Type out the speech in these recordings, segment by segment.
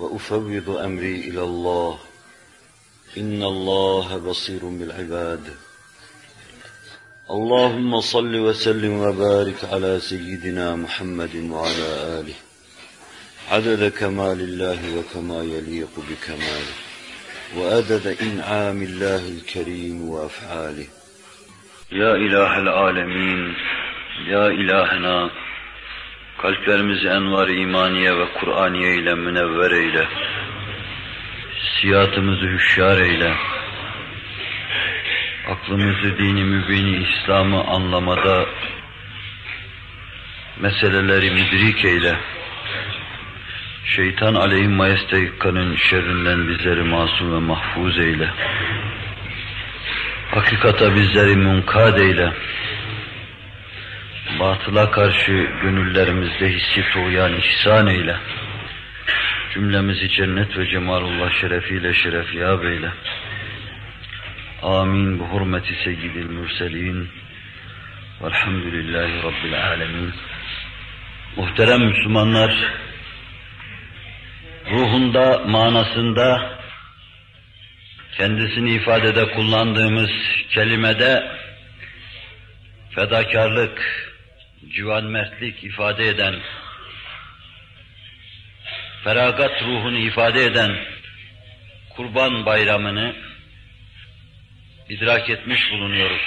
وأفوض أمري إلى الله. إن الله بصير بالعباد. اللهم صل وسلم وبارك على سيدنا محمد وعلى آله. عدد كمال الله وكما يليق بكماله. وأدد إنعام الله الكريم وأفعاله. يا إله العالمين يا إلهنا Kalplerimizi envar imaniye ve Kur'aniye ile münevver eyle. Siyatımızı hüşyar eyle. Aklımızı dini mübini İslam'ı anlamada meseleleri müdrik eyle. Şeytan aleyhi majesteikkanın şerrinden bizleri masum ve mahfuz eyle. Hakikata bizleri munkad eyle batıla karşı gönüllerimizde hissi tuğyan ihsan eyle. Cümlemizi cennet ve cemalullah şerefiyle şerefiyab eyle. Amin. Bu hurmeti seyyidil mürselin. Velhamdülillahi Rabbil alemin. Muhterem Müslümanlar, ruhunda, manasında, kendisini ifadede kullandığımız kelimede fedakarlık, civan mertlik ifade eden, feragat ruhunu ifade eden kurban bayramını idrak etmiş bulunuyoruz.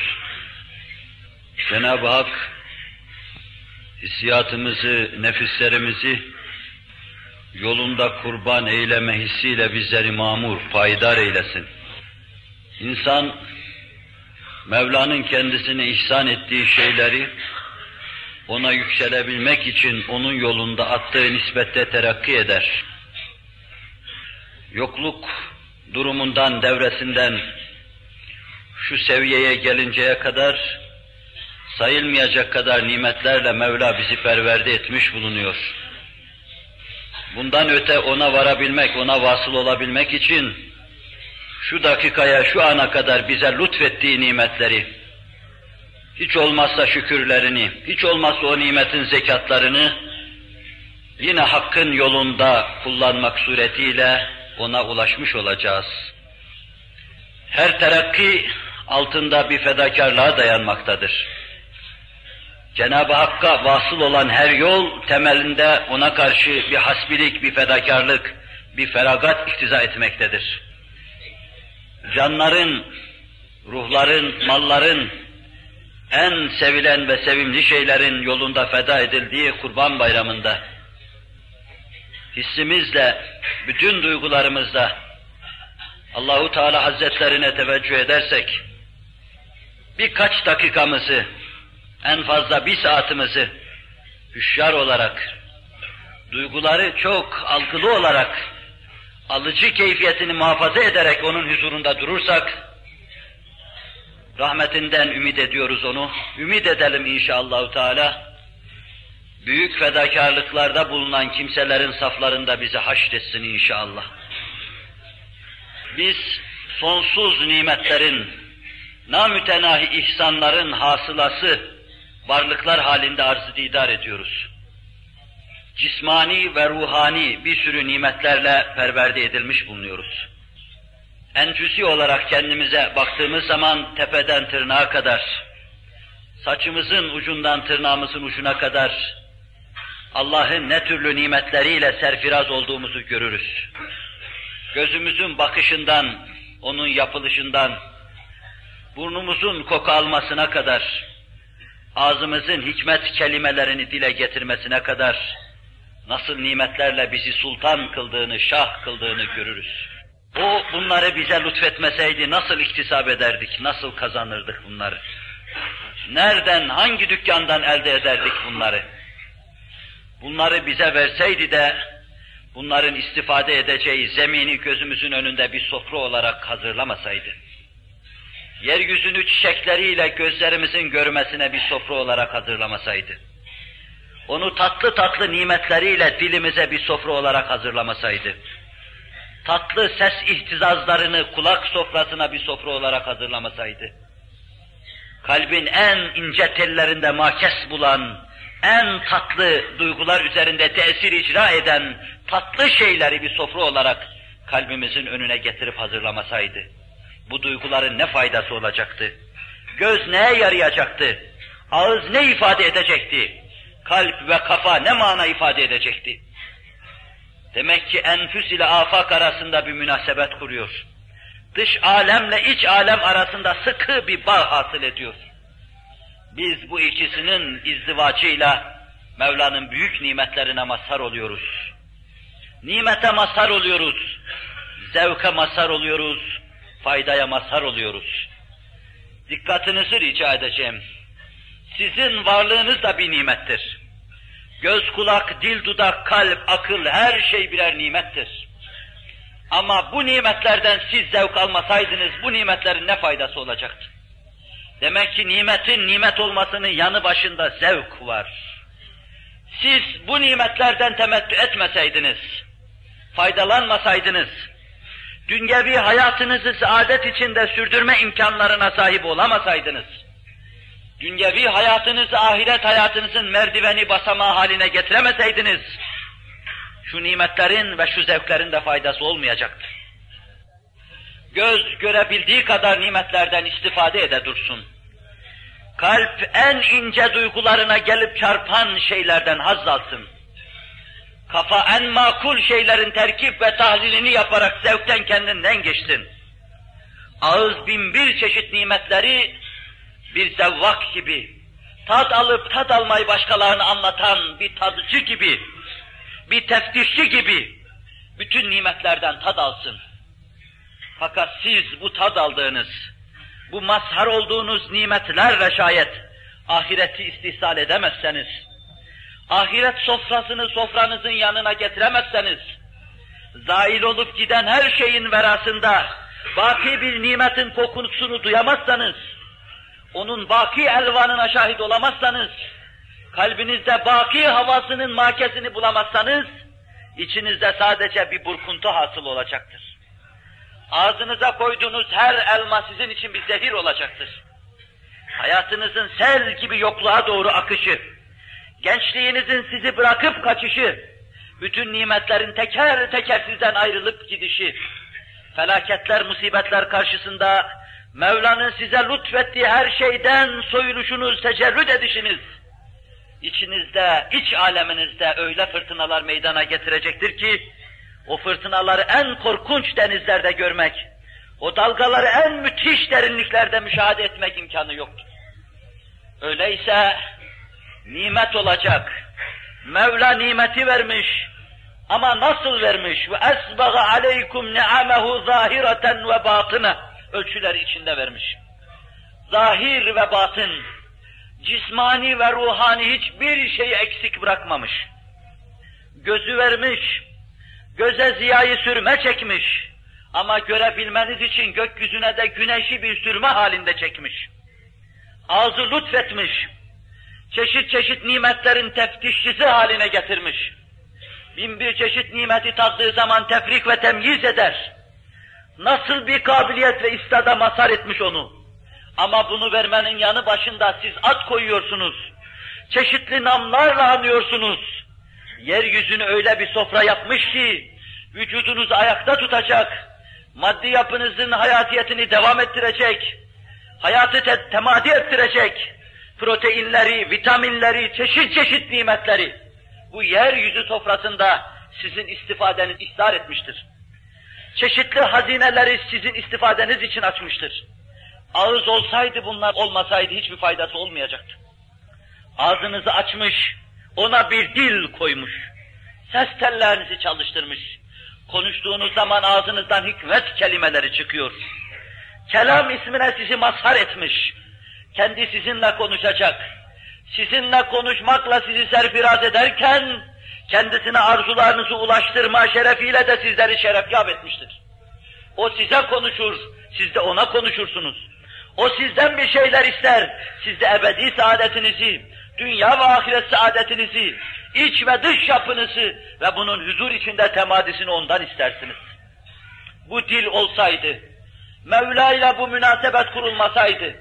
Cenab-ı Hak hissiyatımızı, nefislerimizi yolunda kurban eyleme hissiyle bizleri mamur, payidar eylesin. İnsan Mevla'nın kendisine ihsan ettiği şeyleri ona yükselebilmek için onun yolunda attığı nispette terakki eder. Yokluk durumundan, devresinden şu seviyeye gelinceye kadar sayılmayacak kadar nimetlerle Mevla bizi perverde etmiş bulunuyor. Bundan öte ona varabilmek, ona vasıl olabilmek için şu dakikaya, şu ana kadar bize lütfettiği nimetleri, hiç olmazsa şükürlerini, hiç olmazsa o nimetin zekatlarını yine hakkın yolunda kullanmak suretiyle ona ulaşmış olacağız. Her terakki altında bir fedakarlığa dayanmaktadır. Cenab-ı Hakk'a vasıl olan her yol temelinde ona karşı bir hasbilik, bir fedakarlık, bir feragat iktiza etmektedir. Canların, ruhların, malların, en sevilen ve sevimli şeylerin yolunda feda edildiği Kurban Bayramı'nda hissimizle, bütün duygularımızla Allahu Teala Hazretlerine teveccüh edersek birkaç dakikamızı, en fazla bir saatimizi hüşyar olarak, duyguları çok algılı olarak, alıcı keyfiyetini muhafaza ederek onun huzurunda durursak, Rahmetinden ümit ediyoruz onu. Ümit edelim inşallah Teala. Büyük fedakarlıklarda bulunan kimselerin saflarında bizi haşretsin inşallah. Biz sonsuz nimetlerin, namütenahi ihsanların hasılası, varlıklar halinde arzı didar ediyoruz. Cismani ve ruhani bir sürü nimetlerle perverde edilmiş bulunuyoruz en olarak kendimize baktığımız zaman tepeden tırnağa kadar, saçımızın ucundan tırnağımızın ucuna kadar Allah'ın ne türlü nimetleriyle serfiraz olduğumuzu görürüz. gözümüzün bakışından, onun yapılışından, burnumuzun koku almasına kadar, ağzımızın hikmet kelimelerini dile getirmesine kadar, nasıl nimetlerle bizi sultan kıldığını, şah kıldığını görürüz. O bunları bize lütfetmeseydi nasıl iktisap ederdik, nasıl kazanırdık bunları? Nereden, hangi dükkandan elde ederdik bunları? Bunları bize verseydi de bunların istifade edeceği zemini gözümüzün önünde bir sofra olarak hazırlamasaydı, yeryüzünü çiçekleriyle gözlerimizin görmesine bir sofra olarak hazırlamasaydı, onu tatlı tatlı nimetleriyle dilimize bir sofra olarak hazırlamasaydı, tatlı ses ihtizazlarını kulak sofrasına bir sofra olarak hazırlamasaydı, kalbin en ince tellerinde makes bulan, en tatlı duygular üzerinde tesir icra eden tatlı şeyleri bir sofra olarak kalbimizin önüne getirip hazırlamasaydı, bu duyguların ne faydası olacaktı? Göz neye yarayacaktı? Ağız ne ifade edecekti? Kalp ve kafa ne mana ifade edecekti? Demek ki enfüs ile afak arasında bir münasebet kuruyor. Dış alemle iç alem arasında sıkı bir bağ hasıl ediyor. Biz bu ikisinin izdivacıyla Mevla'nın büyük nimetlerine mazhar oluyoruz. Nimete mazhar oluyoruz. Zevke mazhar oluyoruz. Faydaya mazhar oluyoruz. Dikkatinizi rica edeceğim. Sizin varlığınız da bir nimettir. Göz, kulak, dil, dudak, kalp, akıl her şey birer nimettir. Ama bu nimetlerden siz zevk almasaydınız bu nimetlerin ne faydası olacaktı? Demek ki nimetin nimet olmasının yanı başında zevk var. Siz bu nimetlerden temettü etmeseydiniz, faydalanmasaydınız, dünyevi hayatınızı saadet içinde sürdürme imkanlarına sahip olamasaydınız, dünyevi hayatınızı ahiret hayatınızın merdiveni basamağı haline getiremeseydiniz, şu nimetlerin ve şu zevklerin de faydası olmayacaktı. Göz görebildiği kadar nimetlerden istifade ede dursun. Kalp en ince duygularına gelip çarpan şeylerden haz alsın. Kafa en makul şeylerin terkip ve tahlilini yaparak zevkten kendinden geçsin. Ağız bin bir çeşit nimetleri bir zevvak gibi, tad alıp tad almayı başkalarına anlatan bir tadıcı gibi, bir teftişçi gibi bütün nimetlerden tad alsın. Fakat siz bu tad aldığınız, bu mazhar olduğunuz nimetlerle şayet ahireti istihsal edemezseniz, ahiret sofrasını sofranızın yanına getiremezseniz, zail olup giden her şeyin verasında baki bir nimetin kokusunu duyamazsanız, onun baki elvanına şahit olamazsanız, kalbinizde baki havasının makesini bulamazsanız, içinizde sadece bir burkuntu hasıl olacaktır. Ağzınıza koyduğunuz her elma sizin için bir zehir olacaktır. Hayatınızın sel gibi yokluğa doğru akışı, gençliğinizin sizi bırakıp kaçışı, bütün nimetlerin teker teker sizden ayrılıp gidişi, felaketler, musibetler karşısında Mevla'nın size lütfettiği her şeyden soyuluşunuz, tecerrüt edişiniz, içinizde, iç aleminizde öyle fırtınalar meydana getirecektir ki, o fırtınaları en korkunç denizlerde görmek, o dalgaları en müthiş derinliklerde müşahede etmek imkanı yoktur. Öyleyse nimet olacak. Mevla nimeti vermiş. Ama nasıl vermiş? Ve esbaga aleykum ni'amehu zahireten ve batına ölçüleri içinde vermiş. Zahir ve batın, cismani ve ruhani hiçbir şeyi eksik bırakmamış. Gözü vermiş, göze ziyayı sürme çekmiş. Ama görebilmeniz için gökyüzüne de güneşi bir sürme halinde çekmiş. Ağzı lütfetmiş. Çeşit çeşit nimetlerin teftişçisi haline getirmiş. Bin bir çeşit nimeti tattığı zaman tefrik ve temyiz eder. Nasıl bir kabiliyet ve istada mazhar etmiş onu. Ama bunu vermenin yanı başında siz at koyuyorsunuz. Çeşitli namlarla anıyorsunuz. Yeryüzünü öyle bir sofra yapmış ki, vücudunuzu ayakta tutacak, maddi yapınızın hayatiyetini devam ettirecek, hayatı te temadi ettirecek, proteinleri, vitaminleri, çeşit çeşit nimetleri bu yeryüzü sofrasında sizin istifadeniz ihtar etmiştir. Çeşitli hazineleri sizin istifadeniz için açmıştır. Ağız olsaydı bunlar olmasaydı hiçbir faydası olmayacaktı. Ağzınızı açmış, ona bir dil koymuş. Ses tellerinizi çalıştırmış. Konuştuğunuz zaman ağzınızdan hikmet kelimeleri çıkıyor. Kelam ismine sizi mazhar etmiş. Kendi sizinle konuşacak. Sizinle konuşmakla sizi serfiraz ederken, kendisine arzularınızı ulaştırma şerefiyle de sizleri şerefyap etmiştir. O size konuşur, siz de ona konuşursunuz. O sizden bir şeyler ister, siz de ebedi saadetinizi, dünya ve ahiret saadetinizi, iç ve dış yapınızı ve bunun huzur içinde temadisini ondan istersiniz. Bu dil olsaydı, Mevla ile bu münasebet kurulmasaydı,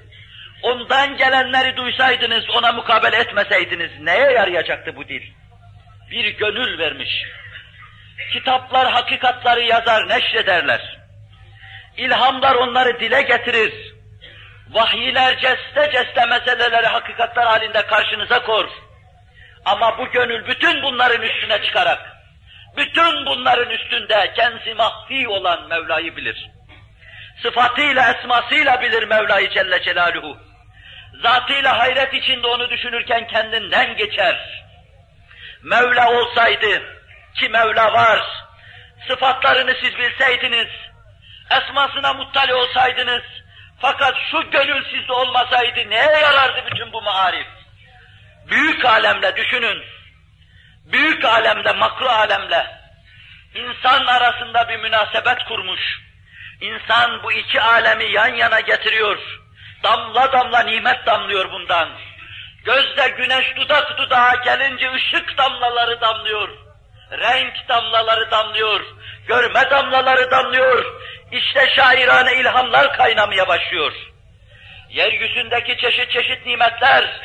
ondan gelenleri duysaydınız, ona mukabele etmeseydiniz, neye yarayacaktı bu dil? Bir gönül vermiş. Kitaplar hakikatları yazar, neşrederler. İlhamlar onları dile getirir. Vahiyler ceste ceste meseleleri hakikatler halinde karşınıza kor. Ama bu gönül bütün bunların üstüne çıkarak, bütün bunların üstünde kendisi mahfi olan Mevla'yı bilir. Sıfatıyla, esmasıyla bilir Mevla'yı Celle Celaluhu. Zatıyla hayret içinde onu düşünürken kendinden geçer. Mevla olsaydı, ki Mevla var, sıfatlarını siz bilseydiniz, esmasına muttali olsaydınız, fakat şu gönül sizde olmasaydı neye yarardı bütün bu marif? Büyük alemle düşünün, büyük alemle, makro alemle, insan arasında bir münasebet kurmuş. İnsan bu iki alemi yan yana getiriyor. Damla damla nimet damlıyor bundan. Gözde güneş dudak dudağa gelince ışık damlaları damlıyor. Renk damlaları damlıyor. Görme damlaları damlıyor. İşte şairane ilhamlar kaynamaya başlıyor. Yeryüzündeki çeşit çeşit nimetler,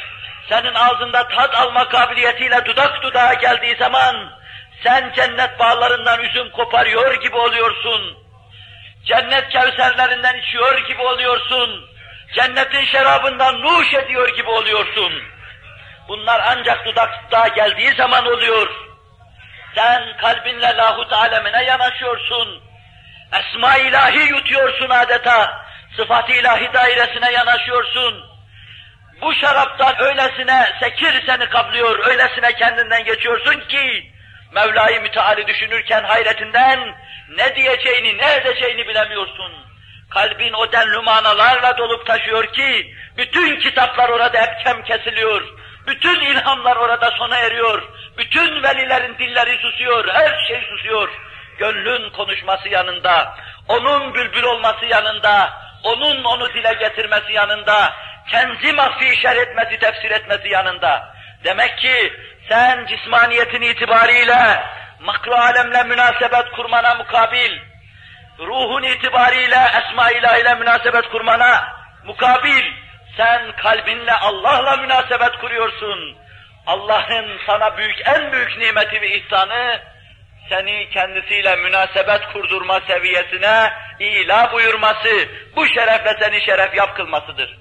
senin ağzında tat alma kabiliyetiyle dudak dudağa geldiği zaman, sen cennet bağlarından üzüm koparıyor gibi oluyorsun. Cennet kevserlerinden içiyor gibi oluyorsun. Cennetin şerabından nuş ediyor gibi oluyorsun. Bunlar ancak dudak dudağa geldiği zaman oluyor. Sen kalbinle lahut alemine yanaşıyorsun. Esma ilahi yutuyorsun adeta. Sıfat ilahi dairesine yanaşıyorsun. Bu şaraptan öylesine sekir seni kaplıyor, öylesine kendinden geçiyorsun ki Mevla'yı müteali düşünürken hayretinden ne diyeceğini, ne edeceğini bilemiyorsun. Kalbin o denli manalarla dolup taşıyor ki bütün kitaplar orada epkem kesiliyor. Bütün ilhamlar orada sona eriyor. Bütün velilerin dilleri susuyor, her şey susuyor. Gönlün konuşması yanında, onun bülbül olması yanında, onun onu dile getirmesi yanında, kendi mahfi işar etmesi, tefsir etmesi yanında. Demek ki sen cismaniyetin itibariyle makro alemle münasebet kurmana mukabil, ruhun itibariyle esma ile münasebet kurmana mukabil, sen kalbinle Allah'la münasebet kuruyorsun. Allah'ın sana büyük, en büyük nimeti ve ihsanı, seni kendisiyle münasebet kurdurma seviyesine ila buyurması, bu şerefle seni şeref yap kılmasıdır.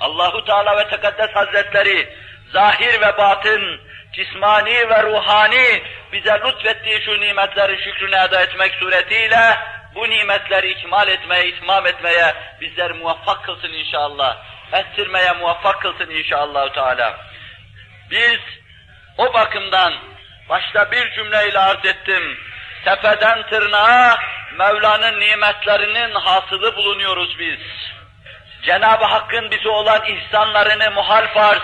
Allahu Teala ve Tekaddes Hazretleri zahir ve batın, cismani ve ruhani bize lütfettiği şu nimetleri şükrünü eda etmek suretiyle bu nimetleri ikmal etmeye, itmam etmeye bizler muvaffak kılsın inşallah. Ettirmeye muvaffak kılsın inşallah Teala. Biz o bakımdan başta bir cümleyle arz ettim. Tepeden tırnağa Mevla'nın nimetlerinin hasılı bulunuyoruz biz. Cenab-ı Hakk'ın bize olan ihsanlarını muhal farz,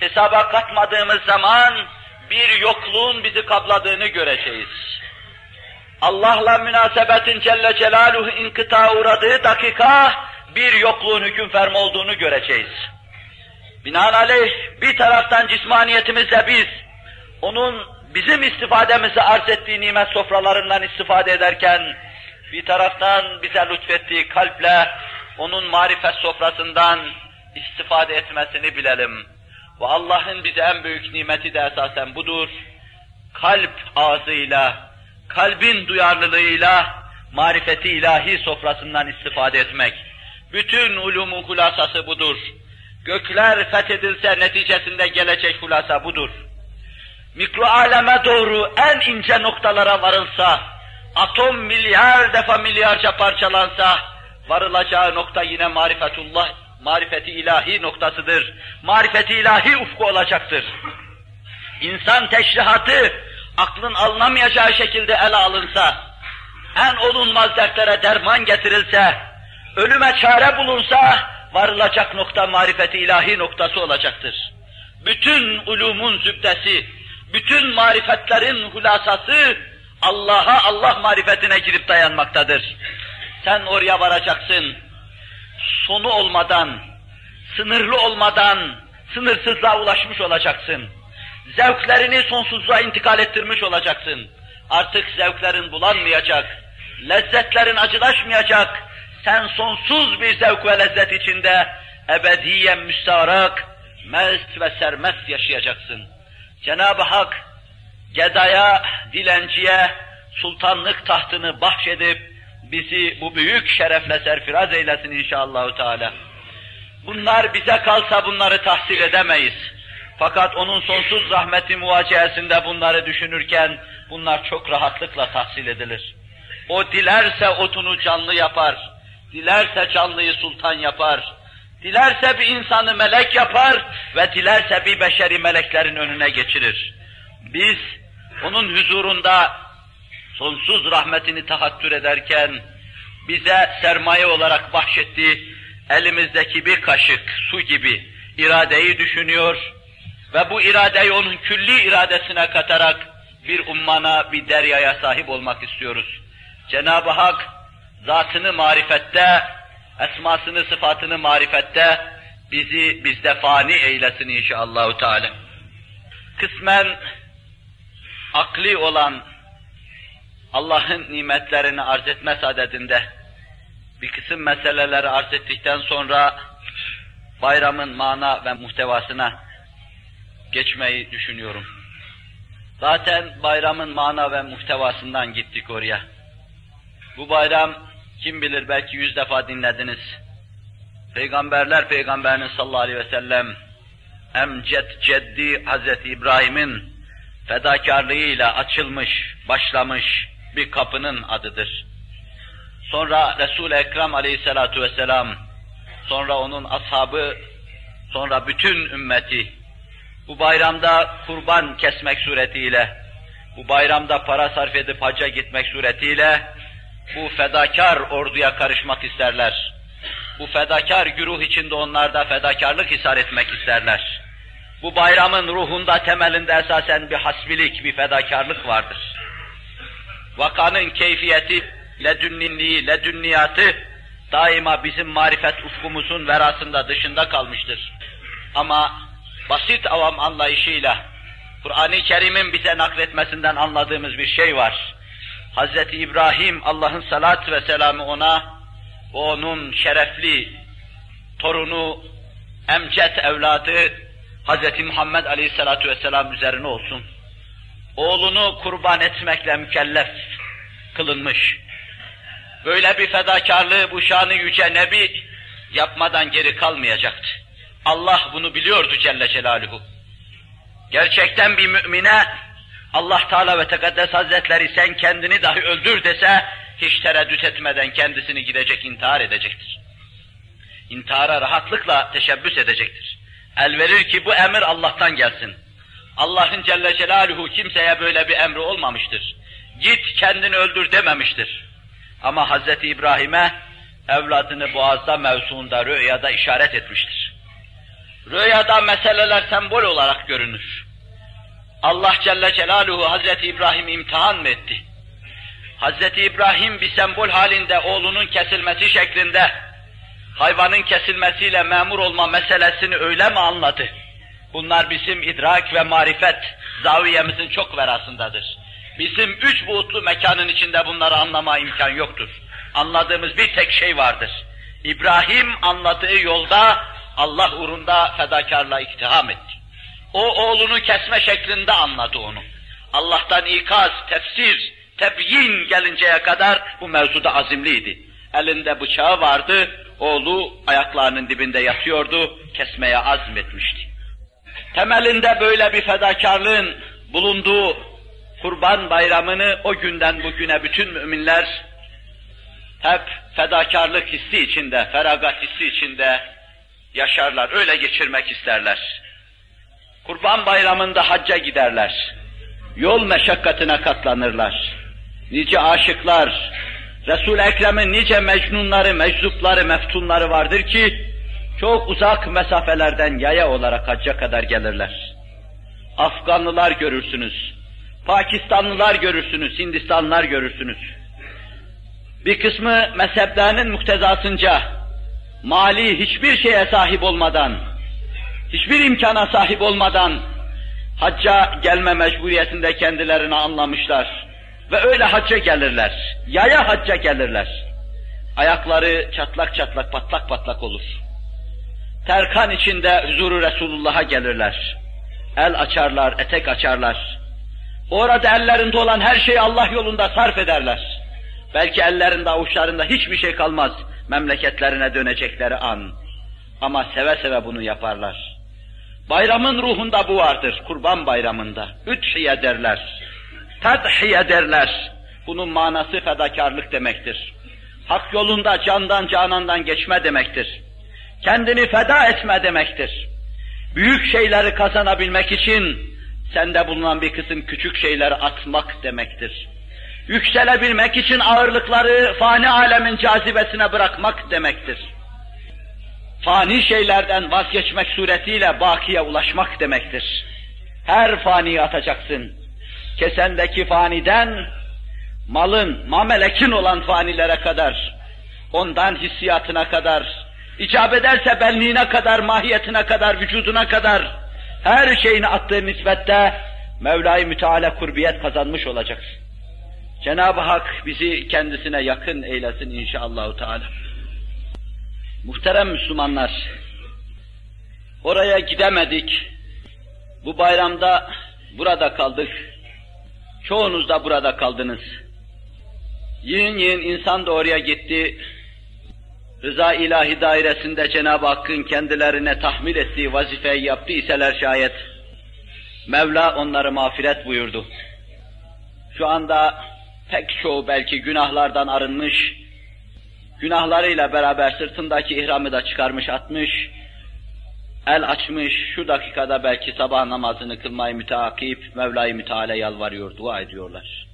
hesaba katmadığımız zaman bir yokluğun bizi kapladığını göreceğiz. Allah'la münasebetin Celle Celaluhu inkıta uğradığı dakika bir yokluğun hüküm fermi olduğunu göreceğiz. Binaenaleyh bir taraftan cismaniyetimizle biz onun bizim istifademizi arz ettiği nimet sofralarından istifade ederken bir taraftan bize lütfettiği kalple onun marifet sofrasından istifade etmesini bilelim. Ve Allah'ın bize en büyük nimeti de esasen budur. Kalp ağzıyla, kalbin duyarlılığıyla, marifeti ilahi sofrasından istifade etmek. Bütün ulumun hulasası budur. Gökler fethedilse neticesinde gelecek hulasa budur. Mikro aleme doğru en ince noktalara varılsa, atom milyar defa milyarca parçalansa, varılacağı nokta yine marifetullah, marifeti ilahi noktasıdır. Marifeti ilahi ufku olacaktır. İnsan teşrihatı aklın alınamayacağı şekilde ele alınsa, en olunmaz dertlere derman getirilse, ölüme çare bulunsa, varılacak nokta marifeti ilahi noktası olacaktır. Bütün ulumun zübdesi, bütün marifetlerin hulasası Allah'a, Allah marifetine girip dayanmaktadır. Sen oraya varacaksın. Sonu olmadan, sınırlı olmadan, sınırsızlığa ulaşmış olacaksın. Zevklerini sonsuzluğa intikal ettirmiş olacaksın. Artık zevklerin bulanmayacak, lezzetlerin acılaşmayacak, sen sonsuz bir zevk ve lezzet içinde ebediyen müstarak, mest ve sermest yaşayacaksın. Cenab-ı Hak gedaya, dilenciye sultanlık tahtını bahşedip bizi bu büyük şerefle serfiraz eylesin inşallahü teala. Bunlar bize kalsa bunları tahsil edemeyiz. Fakat onun sonsuz rahmeti muvaciyesinde bunları düşünürken bunlar çok rahatlıkla tahsil edilir. O dilerse otunu canlı yapar, dilerse canlıyı sultan yapar, dilerse bir insanı melek yapar ve dilerse bir beşeri meleklerin önüne geçirir. Biz onun huzurunda sonsuz rahmetini tahattür ederken bize sermaye olarak bahşettiği elimizdeki bir kaşık su gibi iradeyi düşünüyor ve bu iradeyi onun külli iradesine katarak bir ummana, bir deryaya sahip olmak istiyoruz. Cenab-ı Hak zatını marifette, esmasını, sıfatını marifette bizi bizde fani eylesin inşallahü teala. Kısmen akli olan Allah'ın nimetlerini arz etme sadedinde bir kısım meseleleri arz ettikten sonra bayramın mana ve muhtevasına geçmeyi düşünüyorum. Zaten bayramın mana ve muhtevasından gittik oraya. Bu bayram kim bilir belki yüz defa dinlediniz. Peygamberler Peygamberinin sallallahu aleyhi ve sellem emcet ceddi Hazreti İbrahim'in fedakarlığıyla açılmış, başlamış bir kapının adıdır. Sonra Resul-i Ekrem aleyhissalatu vesselam, sonra onun ashabı, sonra bütün ümmeti bu bayramda kurban kesmek suretiyle, bu bayramda para sarf edip hacca gitmek suretiyle bu fedakar orduya karışmak isterler. Bu fedakar güruh içinde onlar da fedakarlık isar etmek isterler. Bu bayramın ruhunda temelinde esasen bir hasbilik, bir fedakarlık vardır. Vakanın keyfiyeti, ledünninliği, ledünniyatı daima bizim marifet ufkumuzun verasında dışında kalmıştır. Ama basit avam anlayışıyla Kur'an-ı Kerim'in bize nakletmesinden anladığımız bir şey var. Hz. İbrahim Allah'ın salat ve selamı ona onun şerefli torunu, emcet evladı Hz. Muhammed Aleyhisselatü Vesselam üzerine olsun. Oğlunu kurban etmekle mükellef kılınmış. Böyle bir fedakarlığı bu şanı yüce Nebi yapmadan geri kalmayacaktı. Allah bunu biliyordu Celle Celaluhu. Gerçekten bir mümine Allah Teala ve Tekaddes Hazretleri sen kendini dahi öldür dese hiç tereddüt etmeden kendisini gidecek intihar edecektir. İntihara rahatlıkla teşebbüs edecektir. El verir ki bu emir Allah'tan gelsin. Allah'ın Celle Celaluhu kimseye böyle bir emri olmamıştır. Git kendini öldür dememiştir. Ama Hz. İbrahim'e evladını boğazda mevzuunda rüyada işaret etmiştir. Rüyada meseleler sembol olarak görünür. Allah Celle Celaluhu Hazreti İbrahim imtihan mı etti? Hazreti İbrahim bir sembol halinde oğlunun kesilmesi şeklinde hayvanın kesilmesiyle memur olma meselesini öyle mi anladı? Bunlar bizim idrak ve marifet zaviyemizin çok verasındadır. Bizim üç boyutlu mekanın içinde bunları anlama imkan yoktur. Anladığımız bir tek şey vardır. İbrahim anladığı yolda Allah uğrunda fedakarla iktiham etti. O oğlunu kesme şeklinde anladı onu. Allah'tan ikaz, tefsir, tebyin gelinceye kadar bu mevzuda azimliydi. Elinde bıçağı vardı, oğlu ayaklarının dibinde yatıyordu, kesmeye azmetmişti. Temelinde böyle bir fedakarlığın bulunduğu Kurban bayramını o günden bugüne bütün müminler hep fedakarlık hissi içinde, feragat hissi içinde yaşarlar, öyle geçirmek isterler. Kurban bayramında hacca giderler. Yol meşakkatine katlanırlar. Nice aşıklar, Resul-i Ekrem'in nice mecnunları, meczupları, meftunları vardır ki, çok uzak mesafelerden yaya olarak hacca kadar gelirler. Afganlılar görürsünüz, Pakistanlılar görürsünüz, Hindistanlılar görürsünüz. Bir kısmı mezheplerinin muktezasınca, mali hiçbir şeye sahip olmadan, hiçbir imkana sahip olmadan, hacca gelme mecburiyetinde kendilerini anlamışlar. Ve öyle hacca gelirler. Yaya hacca gelirler. Ayakları çatlak çatlak, patlak patlak olur. Terkan içinde huzuru Resulullah'a gelirler. El açarlar, etek açarlar. Orada ellerinde olan her şeyi Allah yolunda sarf ederler. Belki ellerinde, avuçlarında hiçbir şey kalmaz memleketlerine dönecekleri an. Ama seve seve bunu yaparlar. Bayramın ruhunda bu vardır, kurban bayramında. Üthiye derler. Tedhiye derler. Bunun manası fedakarlık demektir. Hak yolunda candan canandan geçme demektir. Kendini feda etme demektir. Büyük şeyleri kazanabilmek için sende bulunan bir kısım küçük şeyleri atmak demektir. Yükselebilmek için ağırlıkları fani alemin cazibesine bırakmak demektir. Fani şeylerden vazgeçmek suretiyle bakiye ulaşmak demektir. Her faniyi atacaksın. Kesendeki faniden, malın, mamelekin olan fanilere kadar, ondan hissiyatına kadar, icap ederse benliğine kadar, mahiyetine kadar, vücuduna kadar, her şeyini attığı nispette Mevla-i Müteala kurbiyet kazanmış olacaksın. Cenab-ı Hak bizi kendisine yakın eylesin inşallahü teala. Muhterem Müslümanlar, oraya gidemedik. Bu bayramda burada kaldık. Çoğunuz da burada kaldınız. Yiyin yiyin insan da oraya gitti. Rıza ilahi dairesinde Cenab-ı Hakk'ın kendilerine tahmil ettiği vazifeyi yaptıyseler şayet, Mevla onları mağfiret buyurdu. Şu anda pek çoğu belki günahlardan arınmış, günahlarıyla beraber sırtındaki ihramı da çıkarmış atmış, el açmış, şu dakikada belki sabah namazını kılmayı müteakip, Mevla-i Müteala yalvarıyor, dua ediyorlar.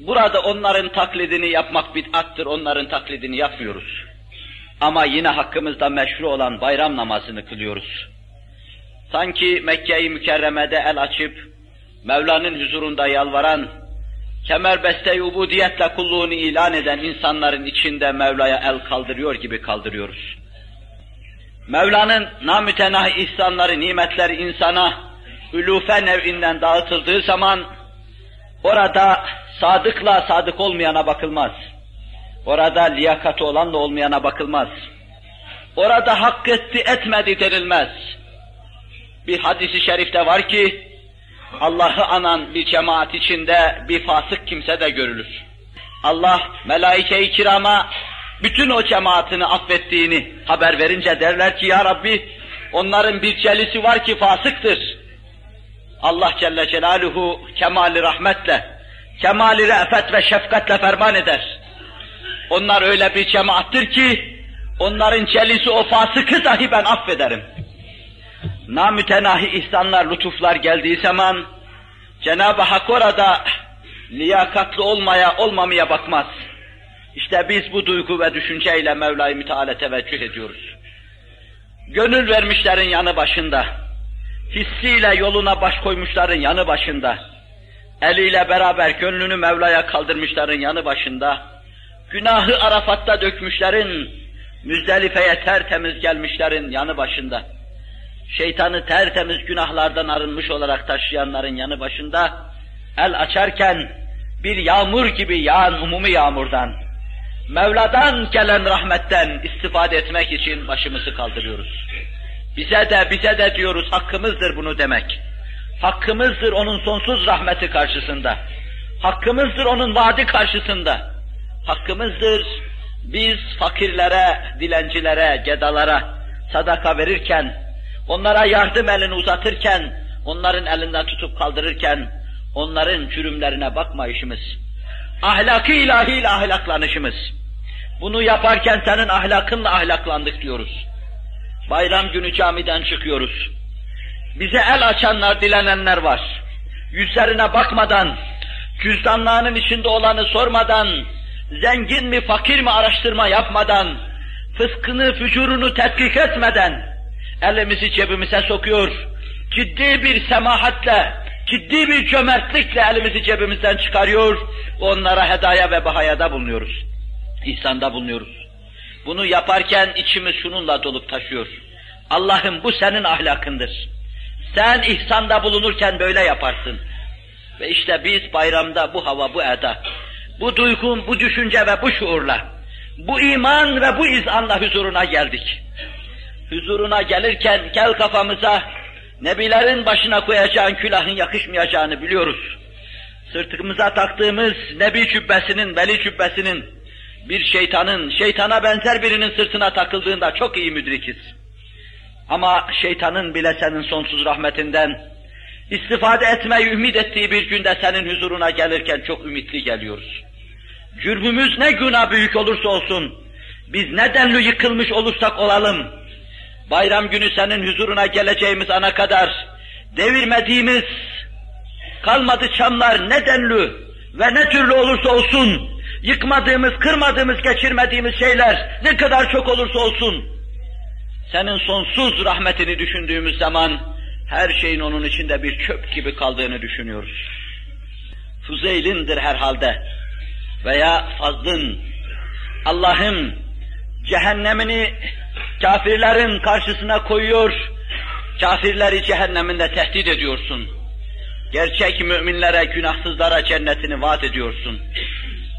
Burada onların taklidini yapmak bid'attır, onların taklidini yapmıyoruz. Ama yine hakkımızda meşru olan bayram namazını kılıyoruz. Sanki Mekke-i Mükerreme'de el açıp, Mevla'nın huzurunda yalvaran, kemerbeste ubudiyetle kulluğunu ilan eden insanların içinde Mevla'ya el kaldırıyor gibi kaldırıyoruz. Mevla'nın namütenahi ihsanları, nimetleri insana ülufe nev'inden dağıtıldığı zaman orada sadıkla sadık olmayana bakılmaz. Orada liyakati olanla olmayana bakılmaz. Orada hak etti etmedi denilmez. Bir hadisi şerifte var ki Allah'ı anan bir cemaat içinde bir fasık kimse de görülür. Allah melaike-i kirama bütün o cemaatini affettiğini haber verince derler ki ya Rabbi onların bir celisi var ki fasıktır. Allah Celle Celaluhu kemali rahmetle, kemali re'fet ve şefkatle ferman eder. Onlar öyle bir cemaattir ki onların celisi o fasıkı dahi ben affederim namütenahi ihsanlar, lütuflar geldiği zaman Cenab-ı Hak orada liyakatlı olmaya, olmamaya bakmaz. İşte biz bu duygu ve düşünceyle Mevla-i Müteala teveccüh ediyoruz. Gönül vermişlerin yanı başında, hissiyle yoluna baş koymuşların yanı başında, eliyle beraber gönlünü Mevla'ya kaldırmışların yanı başında, günahı Arafat'ta dökmüşlerin, Müzdelife'ye tertemiz gelmişlerin yanı başında, şeytanı tertemiz günahlardan arınmış olarak taşıyanların yanı başında el açarken bir yağmur gibi yağan umumi yağmurdan, Mevla'dan gelen rahmetten istifade etmek için başımızı kaldırıyoruz. Bize de bize de diyoruz hakkımızdır bunu demek. Hakkımızdır onun sonsuz rahmeti karşısında. Hakkımızdır onun vaadi karşısında. Hakkımızdır biz fakirlere, dilencilere, gedalara sadaka verirken, onlara yardım elini uzatırken, onların elinden tutup kaldırırken, onların çürümlerine bakmayışımız, ahlakı ilahiyle ahlaklanışımız. Bunu yaparken senin ahlakınla ahlaklandık diyoruz. Bayram günü camiden çıkıyoruz. Bize el açanlar, dilenenler var. Yüzlerine bakmadan, cüzdanlarının içinde olanı sormadan, zengin mi fakir mi araştırma yapmadan, fıskını, fücurunu tetkik etmeden, elimizi cebimize sokuyor, ciddi bir semahatle, ciddi bir cömertlikle elimizi cebimizden çıkarıyor, onlara hedaya ve bahayada bulunuyoruz. İhsanda bulunuyoruz. Bunu yaparken içimiz şununla dolup taşıyor. Allah'ım bu senin ahlakındır. Sen ihsanda bulunurken böyle yaparsın. Ve işte biz bayramda bu hava, bu eda, bu duygun, bu düşünce ve bu şuurla, bu iman ve bu izanla huzuruna geldik. Huzuruna gelirken gel kafamıza nebilerin başına koyacağın külahın yakışmayacağını biliyoruz. Sırtımıza taktığımız nebi cübbesinin, veli cübbesinin, bir şeytanın, şeytana benzer birinin sırtına takıldığında çok iyi müdrikiz. Ama şeytanın bile senin sonsuz rahmetinden istifade etmeyi ümit ettiği bir günde senin huzuruna gelirken çok ümitli geliyoruz. Cürmümüz ne günah büyük olursa olsun, biz ne denli yıkılmış olursak olalım, bayram günü senin huzuruna geleceğimiz ana kadar devirmediğimiz, kalmadı çamlar ne denli ve ne türlü olursa olsun, yıkmadığımız, kırmadığımız, geçirmediğimiz şeyler ne kadar çok olursa olsun, senin sonsuz rahmetini düşündüğümüz zaman her şeyin onun içinde bir çöp gibi kaldığını düşünüyoruz. Fuzeylindir herhalde veya fazlın Allah'ım cehennemini kafirlerin karşısına koyuyor, kafirleri cehenneminde tehdit ediyorsun. Gerçek müminlere, günahsızlara cennetini vaat ediyorsun.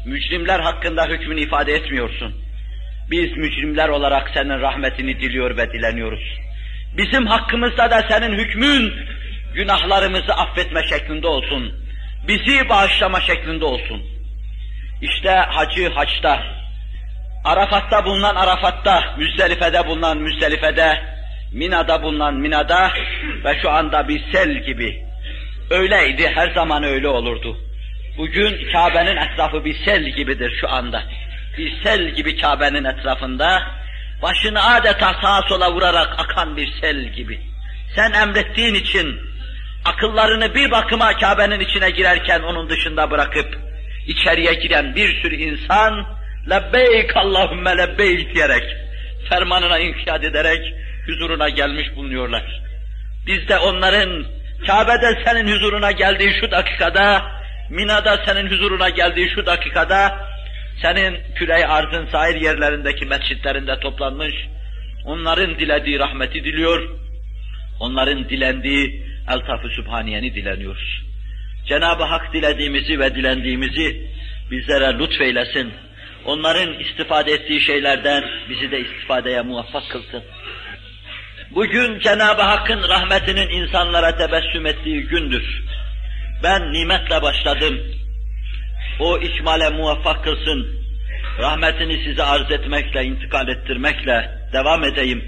Mücrimler hakkında hükmünü ifade etmiyorsun. Biz mücrimler olarak senin rahmetini diliyor ve dileniyoruz. Bizim hakkımızda da senin hükmün günahlarımızı affetme şeklinde olsun. Bizi bağışlama şeklinde olsun. İşte hacı haçta, Arafat'ta bulunan Arafat'ta, Müzdelife'de bulunan Müzdelife'de, Mina'da bulunan Mina'da ve şu anda bir sel gibi. Öyleydi, her zaman öyle olurdu. Bugün Kabe'nin etrafı bir sel gibidir şu anda. Bir sel gibi Kabe'nin etrafında, başını adeta sağa sola vurarak akan bir sel gibi. Sen emrettiğin için akıllarını bir bakıma Kabe'nin içine girerken onun dışında bırakıp içeriye giren bir sürü insan lebbeyk Allahümme lebbeyk diyerek fermanına inkiyat ederek huzuruna gelmiş bulunuyorlar. Biz de onların Kabe'de senin huzuruna geldiği şu dakikada, Mina'da senin huzuruna geldiği şu dakikada, senin kürey arzın sair yerlerindeki mescitlerinde toplanmış, onların dilediği rahmeti diliyor, onların dilendiği eltaf-ı sübhaniyeni dileniyoruz. Cenab-ı Hak dilediğimizi ve dilendiğimizi bizlere lütfeylesin. Onların istifade ettiği şeylerden bizi de istifadeye muvaffak kılsın. Bugün Cenab-ı Hakk'ın rahmetinin insanlara tebessüm ettiği gündür. Ben nimetle başladım. O ikmale muvaffak kılsın. Rahmetini size arz etmekle, intikal ettirmekle devam edeyim.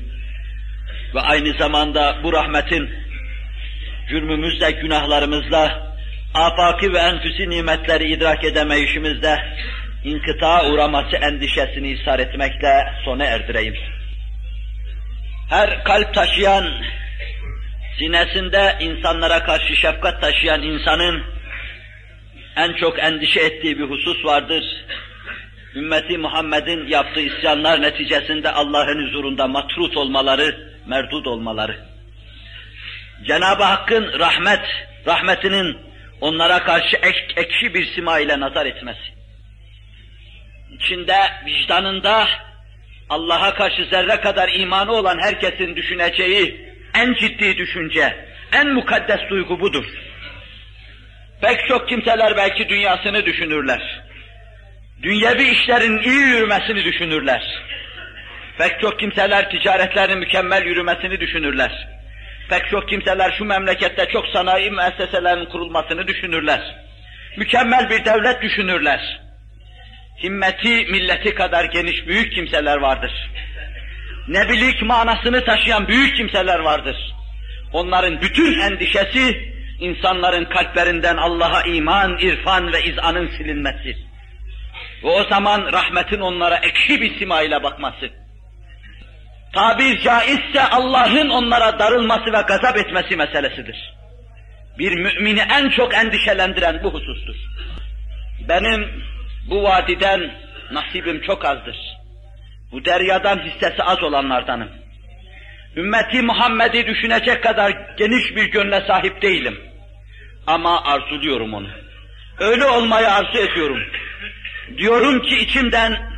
Ve aynı zamanda bu rahmetin cürmümüzle, günahlarımızla, afaki ve enfüsi nimetleri idrak edemeyişimizde inkıta uğraması endişesini ishar etmekle sona erdireyim. Her kalp taşıyan, sinesinde insanlara karşı şefkat taşıyan insanın en çok endişe ettiği bir husus vardır. Ümmeti Muhammed'in yaptığı isyanlar neticesinde Allah'ın huzurunda matrut olmaları, merdud olmaları. Cenab-ı Hakk'ın rahmet, rahmetinin onlara karşı ek, ekşi bir sima ile nazar etmesi. İçinde, vicdanında Allah'a karşı zerre kadar imanı olan herkesin düşüneceği en ciddi düşünce, en mukaddes duygu budur. Pek çok kimseler belki dünyasını düşünürler. Dünyevi işlerin iyi yürümesini düşünürler. Pek çok kimseler ticaretlerin mükemmel yürümesini düşünürler. Pek çok kimseler şu memlekette çok sanayi müesseselerin kurulmasını düşünürler. Mükemmel bir devlet düşünürler. Himmeti milleti kadar geniş büyük kimseler vardır. Nebilik manasını taşıyan büyük kimseler vardır. Onların bütün endişesi insanların kalplerinden Allah'a iman, irfan ve izanın silinmesi. Ve o zaman rahmetin onlara ekşi bir simayla bakması. Tabir caizse Allah'ın onlara darılması ve gazap etmesi meselesidir. Bir mümini en çok endişelendiren bu husustur. Benim bu vadiden nasibim çok azdır. Bu deryadan hissesi az olanlardanım. Ümmeti Muhammed'i düşünecek kadar geniş bir gönle sahip değilim. Ama arzuluyorum onu. Öyle olmayı arzu ediyorum. Diyorum ki içimden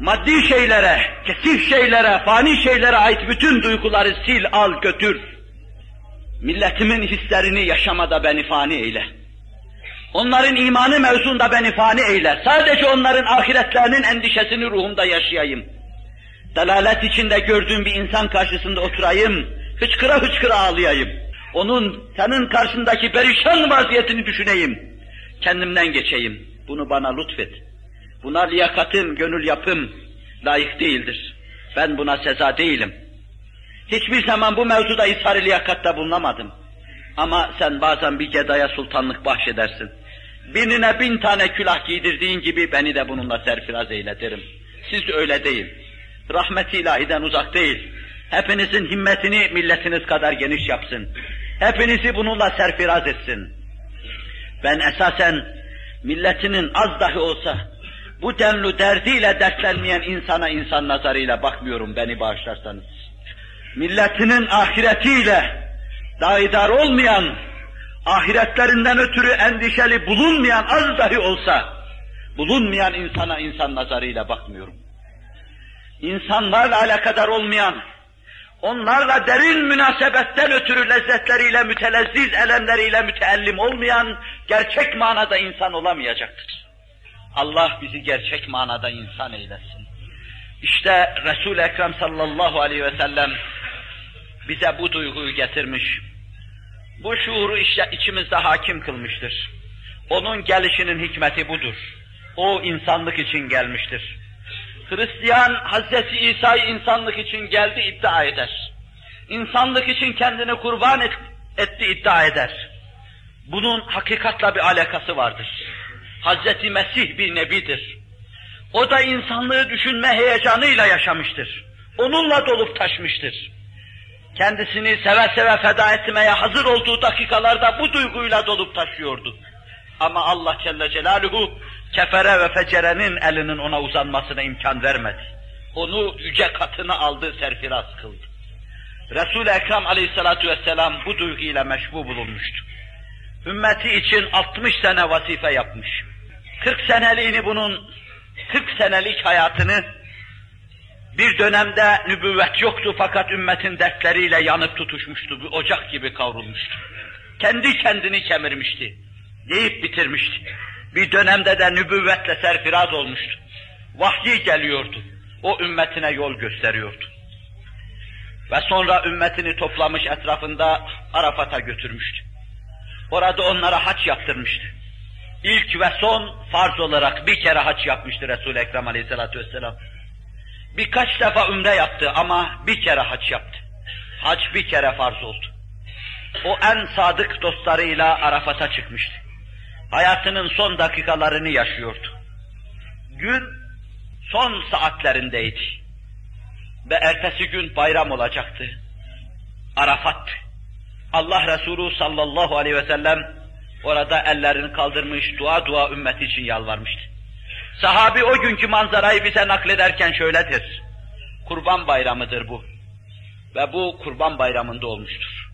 maddi şeylere, kesif şeylere, fani şeylere ait bütün duyguları sil, al, götür. Milletimin hislerini yaşamada beni fani eyle. Onların imanı mevzunda beni fani eyle. Sadece onların ahiretlerinin endişesini ruhumda yaşayayım. Dalalet içinde gördüğüm bir insan karşısında oturayım, hıçkıra hıçkıra ağlayayım. Onun, senin karşındaki perişan vaziyetini düşüneyim. Kendimden geçeyim. Bunu bana lütfet. Buna liyakatim, gönül yapım layık değildir. Ben buna seza değilim. Hiçbir zaman bu mevzuda ishar-ı liyakatta bulunamadım. Ama sen bazen bir gedaya sultanlık bahşedersin. Binine bin tane külah giydirdiğin gibi beni de bununla serfiraz eyle derim. Siz öyle değil. Rahmet-i ilahiden uzak değil. Hepinizin himmetini milletiniz kadar geniş yapsın. Hepinizi bununla serfiraz etsin. Ben esasen milletinin az dahi olsa bu denli derdiyle dertlenmeyen insana insan nazarıyla bakmıyorum beni bağışlarsanız. Milletinin ahiretiyle daidar olmayan, ahiretlerinden ötürü endişeli bulunmayan az dahi olsa, bulunmayan insana insan nazarıyla bakmıyorum. İnsanlarla alakadar olmayan, onlarla derin münasebetten ötürü lezzetleriyle mütelezziz, elemleriyle müteellim olmayan, gerçek manada insan olamayacaktır. Allah bizi gerçek manada insan eylesin. İşte Resul-i Ekrem sallallahu aleyhi ve sellem bize bu duyguyu getirmiş. Bu şuuru içimizde hakim kılmıştır. Onun gelişinin hikmeti budur. O insanlık için gelmiştir. Hristiyan Hazreti İsa'yı insanlık için geldi iddia eder. İnsanlık için kendini kurban et, etti iddia eder. Bunun hakikatla bir alakası vardır. Hazreti Mesih bir nebidir. O da insanlığı düşünme heyecanıyla yaşamıştır. Onunla dolup taşmıştır. Kendisini seve seve feda etmeye hazır olduğu dakikalarda bu duyguyla dolup taşıyordu. Ama Allah Celle Celaluhu kefere ve fecerenin elinin ona uzanmasına imkan vermedi. Onu yüce katına aldı, serfiraz kıldı. Resul-i Ekrem aleyhissalatu vesselam bu duyguyla meşbu bulunmuştu. Ümmeti için 60 sene vazife yapmış. 40 seneliğini bunun, 40 senelik hayatını bir dönemde nübüvvet yoktu fakat ümmetin dertleriyle yanıp tutuşmuştu, bir ocak gibi kavrulmuştu. Kendi kendini kemirmişti, yiyip bitirmişti. Bir dönemde de nübüvvetle serfiraz olmuştu. Vahyi geliyordu, o ümmetine yol gösteriyordu. Ve sonra ümmetini toplamış etrafında Arafat'a götürmüştü. Orada onlara haç yaptırmıştı. İlk ve son farz olarak bir kere haç yapmıştı Resul-i Ekrem Aleyhisselatü Vesselam. Birkaç defa ümre yaptı ama bir kere haç yaptı. Hac bir kere farz oldu. O en sadık dostlarıyla Arafat'a çıkmıştı. Hayatının son dakikalarını yaşıyordu. Gün son saatlerindeydi. Ve ertesi gün bayram olacaktı. Arafat. Allah Resulü sallallahu aleyhi ve sellem orada ellerini kaldırmış, dua dua ümmeti için yalvarmıştı. Sahabi o günkü manzarayı bize naklederken şöyledir. Kurban bayramıdır bu. Ve bu kurban bayramında olmuştur.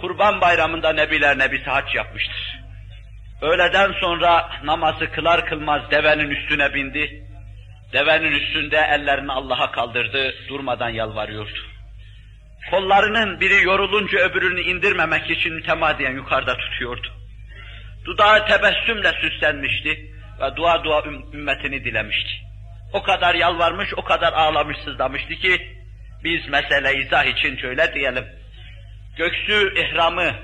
Kurban bayramında nebiler nebisi haç yapmıştır. Öğleden sonra namazı kılar kılmaz devenin üstüne bindi. Devenin üstünde ellerini Allah'a kaldırdı, durmadan yalvarıyordu. Kollarının biri yorulunca öbürünü indirmemek için mütemadiyen yukarıda tutuyordu. Dudağı tebessümle süslenmişti ve dua dua ümmetini dilemişti. O kadar yalvarmış, o kadar ağlamış, sızlamıştı ki biz mesele izah için şöyle diyelim. Göksü ihramı,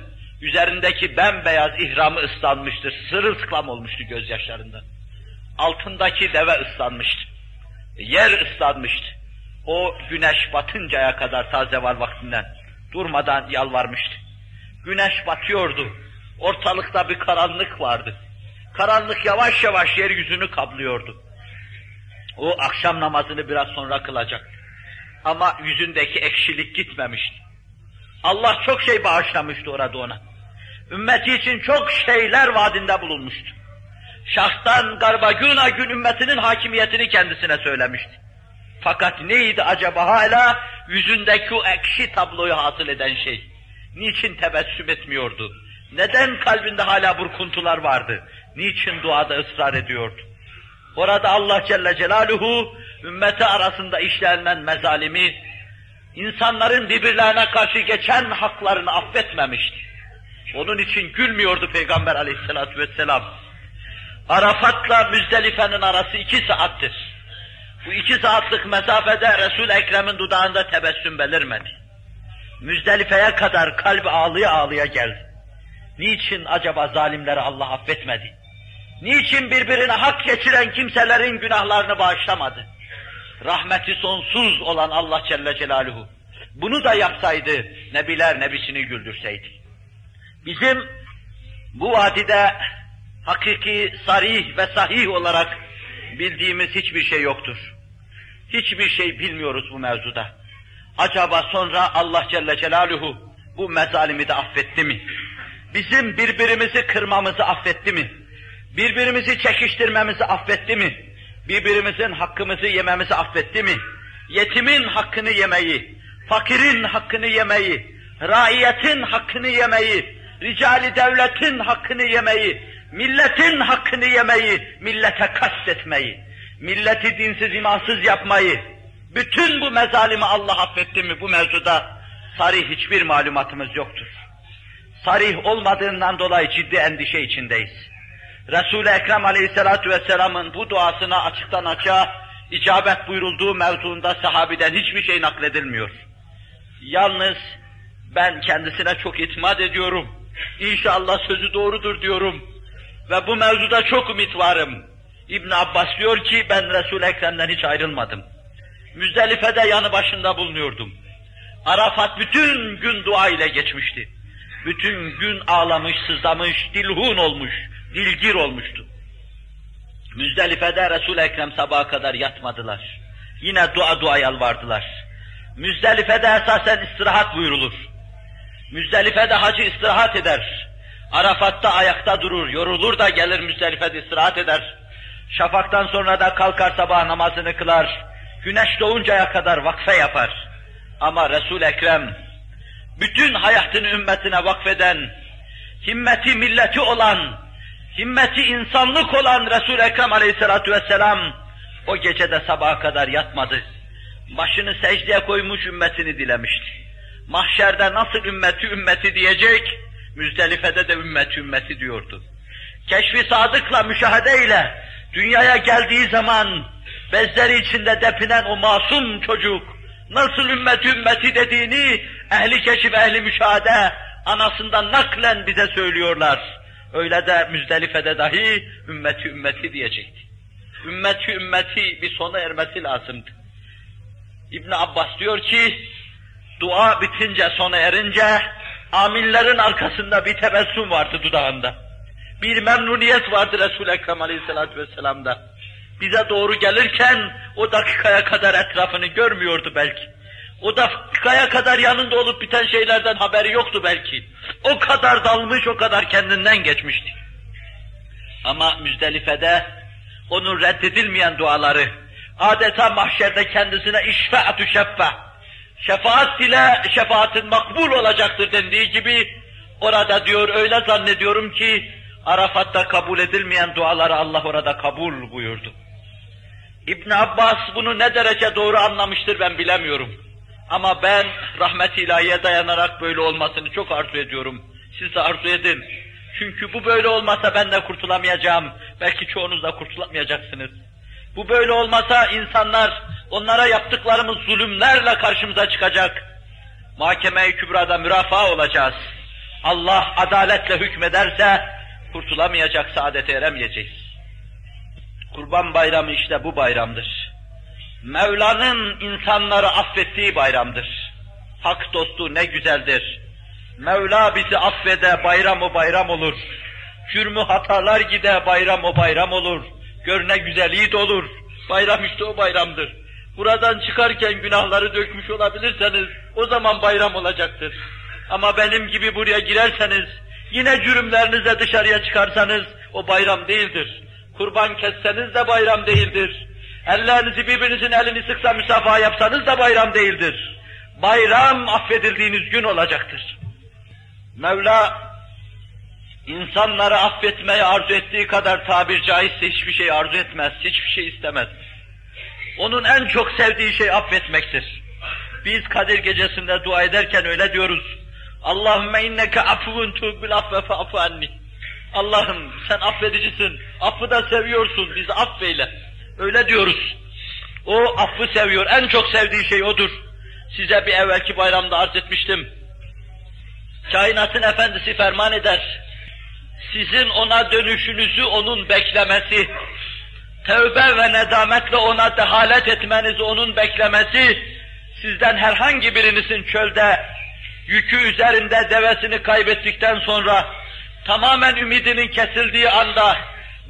üzerindeki bembeyaz ihramı ıslanmıştır, sırılsıklam olmuştu gözyaşlarında. Altındaki deve ıslanmıştı, yer ıslanmıştı. O güneş batıncaya kadar taze var vaktinden durmadan yalvarmıştı. Güneş batıyordu. Ortalıkta bir karanlık vardı. Karanlık yavaş yavaş yeryüzünü kaplıyordu. O akşam namazını biraz sonra kılacak. Ama yüzündeki ekşilik gitmemişti. Allah çok şey bağışlamıştı orada ona. Ümmeti için çok şeyler vaadinde bulunmuştu. Şahstan garba güna gün ümmetinin hakimiyetini kendisine söylemişti. Fakat neydi acaba hala yüzündeki o ekşi tabloyu hasıl eden şey? Niçin tebessüm etmiyordu? Neden kalbinde hala burkuntular vardı? Niçin duada ısrar ediyordu? Orada Allah Celle Celaluhu ümmeti arasında işlenen mezalimi, insanların birbirlerine karşı geçen haklarını affetmemişti. Onun için gülmüyordu Peygamber aleyhissalatü vesselam. Arafat'la Müzdelife'nin arası iki saattir. Bu iki saatlik mesafede Resul-i Ekrem'in dudağında tebessüm belirmedi. Müzdelife'ye kadar kalbi ağlıya ağlıya geldi. Niçin acaba zalimleri Allah affetmedi? Niçin birbirine hak geçiren kimselerin günahlarını bağışlamadı? Rahmeti sonsuz olan Allah Celle Celaluhu. Bunu da yapsaydı, nebiler nebisini güldürseydi. Bizim bu vadide hakiki, sarih ve sahih olarak bildiğimiz hiçbir şey yoktur. Hiçbir şey bilmiyoruz bu mevzuda. Acaba sonra Allah Celle Celaluhu bu mezalimi de affetti mi? Bizim birbirimizi kırmamızı affetti mi? Birbirimizi çekiştirmemizi affetti mi? Birbirimizin hakkımızı yememizi affetti mi? Yetimin hakkını yemeyi, fakirin hakkını yemeyi, raiyetin hakkını yemeyi, ricali devletin hakkını yemeyi, milletin hakkını yemeyi, millete kastetmeyi, milleti dinsiz imansız yapmayı, bütün bu mezalimi Allah affetti mi bu mevzuda sarih hiçbir malumatımız yoktur. Sarih olmadığından dolayı ciddi endişe içindeyiz. Resul-i Ekrem Aleyhisselatü Vesselam'ın bu duasına açıktan açığa icabet buyurulduğu mevzuunda sahabiden hiçbir şey nakledilmiyor. Yalnız ben kendisine çok itimat ediyorum. İnşallah sözü doğrudur diyorum. Ve bu mevzuda çok ümit varım. İbn Abbas diyor ki ben Resul-i Ekrem'den hiç ayrılmadım. Müzdelife'de yanı başında bulunuyordum. Arafat bütün gün dua ile geçmişti. Bütün gün ağlamış, sızlamış, dilhun olmuş, dilgir olmuştu. Müzdelife'de Resul-i Ekrem sabaha kadar yatmadılar. Yine dua dua yalvardılar. Müzdelife'de esasen istirahat buyurulur. Müzdelife'de hacı istirahat eder. Arafat'ta ayakta durur, yorulur da gelir Müzdelife'de istirahat eder. Şafaktan sonra da kalkar sabah namazını kılar. Güneş doğuncaya kadar vakfe yapar. Ama Resul Ekrem bütün hayatını ümmetine vakfeden, himmeti milleti olan, himmeti insanlık olan Resul Ekrem Aleyhissalatu vesselam o gecede sabaha kadar yatmadı. Başını secdeye koymuş ümmetini dilemişti. Mahşerde nasıl ümmeti ümmeti diyecek, Müzdelife'de de ümmeti ümmeti diyordu. Keşfi sadıkla, müşahedeyle dünyaya geldiği zaman bezleri içinde depinen o masum çocuk nasıl ümmeti ümmeti dediğini ehli keşif, ehli müşahede anasından naklen bize söylüyorlar. Öyle de Müzdelife'de dahi ümmeti ümmeti diyecekti. Ümmeti ümmeti bir sona ermesi lazımdı. İbn Abbas diyor ki, dua bitince sona erince, aminlerin arkasında bir tebessüm vardı dudağında. Bir memnuniyet vardı Resul-i Ekrem Aleyhisselatü Vesselam'da. Bize doğru gelirken o dakikaya kadar etrafını görmüyordu belki. O dakikaya kadar yanında olup biten şeylerden haberi yoktu belki. O kadar dalmış, o kadar kendinden geçmişti. Ama Müzdelife'de onun reddedilmeyen duaları, adeta mahşerde kendisine işfa'atü şeffa, şefaat dile şefaatin makbul olacaktır dendiği gibi, orada diyor öyle zannediyorum ki, Arafat'ta kabul edilmeyen duaları Allah orada kabul buyurdu. İbn Abbas bunu ne derece doğru anlamıştır ben bilemiyorum. Ama ben rahmet ilahiye dayanarak böyle olmasını çok arzu ediyorum. Siz de arzu edin. Çünkü bu böyle olmasa ben de kurtulamayacağım. Belki çoğunuz da kurtulamayacaksınız. Bu böyle olmasa insanlar onlara yaptıklarımız zulümlerle karşımıza çıkacak. Mahkeme-i Kübra'da mürafaa olacağız. Allah adaletle hükmederse kurtulamayacak, saadete eremeyeceğiz. Kurban bayramı işte bu bayramdır. Mevla'nın insanları affettiği bayramdır. Hak dostu ne güzeldir. Mevla bizi affede, bayram o bayram olur. Cürmü hatalar gide, bayram o bayram olur. Görne güzelliği de olur. Bayram işte o bayramdır. Buradan çıkarken günahları dökmüş olabilirseniz, o zaman bayram olacaktır. Ama benim gibi buraya girerseniz, yine cürümlerinizle dışarıya çıkarsanız, o bayram değildir. Kurban kesseniz de bayram değildir. Ellerinizi birbirinizin elini sıksa müsafaha yapsanız da bayram değildir. Bayram affedildiğiniz gün olacaktır. Mevla insanları affetmeyi arzu ettiği kadar tabir caizse hiçbir şey arzu etmez, hiçbir şey istemez. Onun en çok sevdiği şey affetmektir. Biz Kadir gecesinde dua ederken öyle diyoruz. Allahümme inneke afuvun tubil affe fa'fu anni. Allah'ım sen affedicisin, affı da seviyorsun, bizi affeyle. Öyle diyoruz. O affı seviyor, en çok sevdiği şey odur. Size bir evvelki bayramda arz etmiştim. Kainatın efendisi ferman eder. Sizin ona dönüşünüzü onun beklemesi, tevbe ve nedametle ona dehalet etmenizi onun beklemesi, sizden herhangi birinizin çölde yükü üzerinde devesini kaybettikten sonra tamamen ümidinin kesildiği anda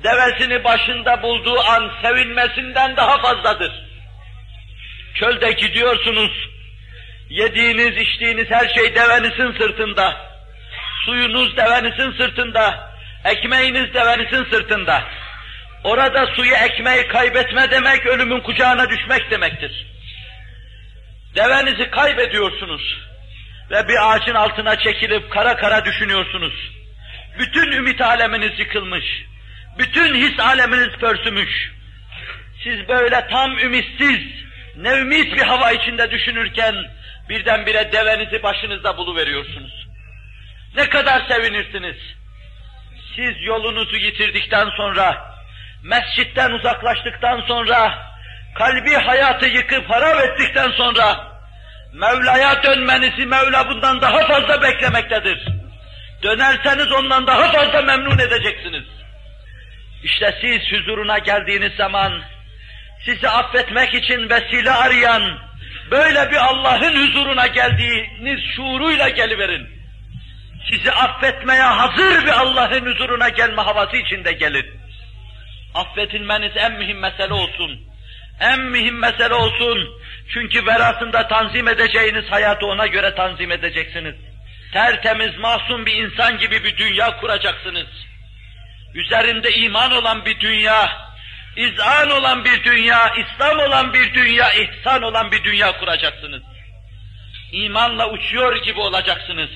devesini başında bulduğu an sevinmesinden daha fazladır. Çölde gidiyorsunuz, yediğiniz, içtiğiniz her şey devenizin sırtında, suyunuz devenizin sırtında, ekmeğiniz devenizin sırtında. Orada suyu ekmeği kaybetme demek, ölümün kucağına düşmek demektir. Devenizi kaybediyorsunuz ve bir ağacın altına çekilip kara kara düşünüyorsunuz. Bütün ümit aleminiz yıkılmış. Bütün his aleminiz pörsümüş. Siz böyle tam ümitsiz, ne ümit bir hava içinde düşünürken birdenbire devenizi başınızda buluveriyorsunuz. Ne kadar sevinirsiniz. Siz yolunuzu yitirdikten sonra, mescitten uzaklaştıktan sonra, kalbi hayatı yıkıp harap ettikten sonra, Mevla'ya dönmenizi Mevla bundan daha fazla beklemektedir. Dönerseniz ondan daha fazla memnun edeceksiniz. İşte siz huzuruna geldiğiniz zaman sizi affetmek için vesile arayan böyle bir Allah'ın huzuruna geldiğiniz şuuruyla geliverin. Sizi affetmeye hazır bir Allah'ın huzuruna gelme havası içinde gelin. Affetilmeniz en mühim mesele olsun. En mühim mesele olsun. Çünkü verasında tanzim edeceğiniz hayatı ona göre tanzim edeceksiniz. Tertemiz, masum bir insan gibi bir dünya kuracaksınız üzerinde iman olan bir dünya, izan olan bir dünya, İslam olan bir dünya, ihsan olan bir dünya kuracaksınız. İmanla uçuyor gibi olacaksınız.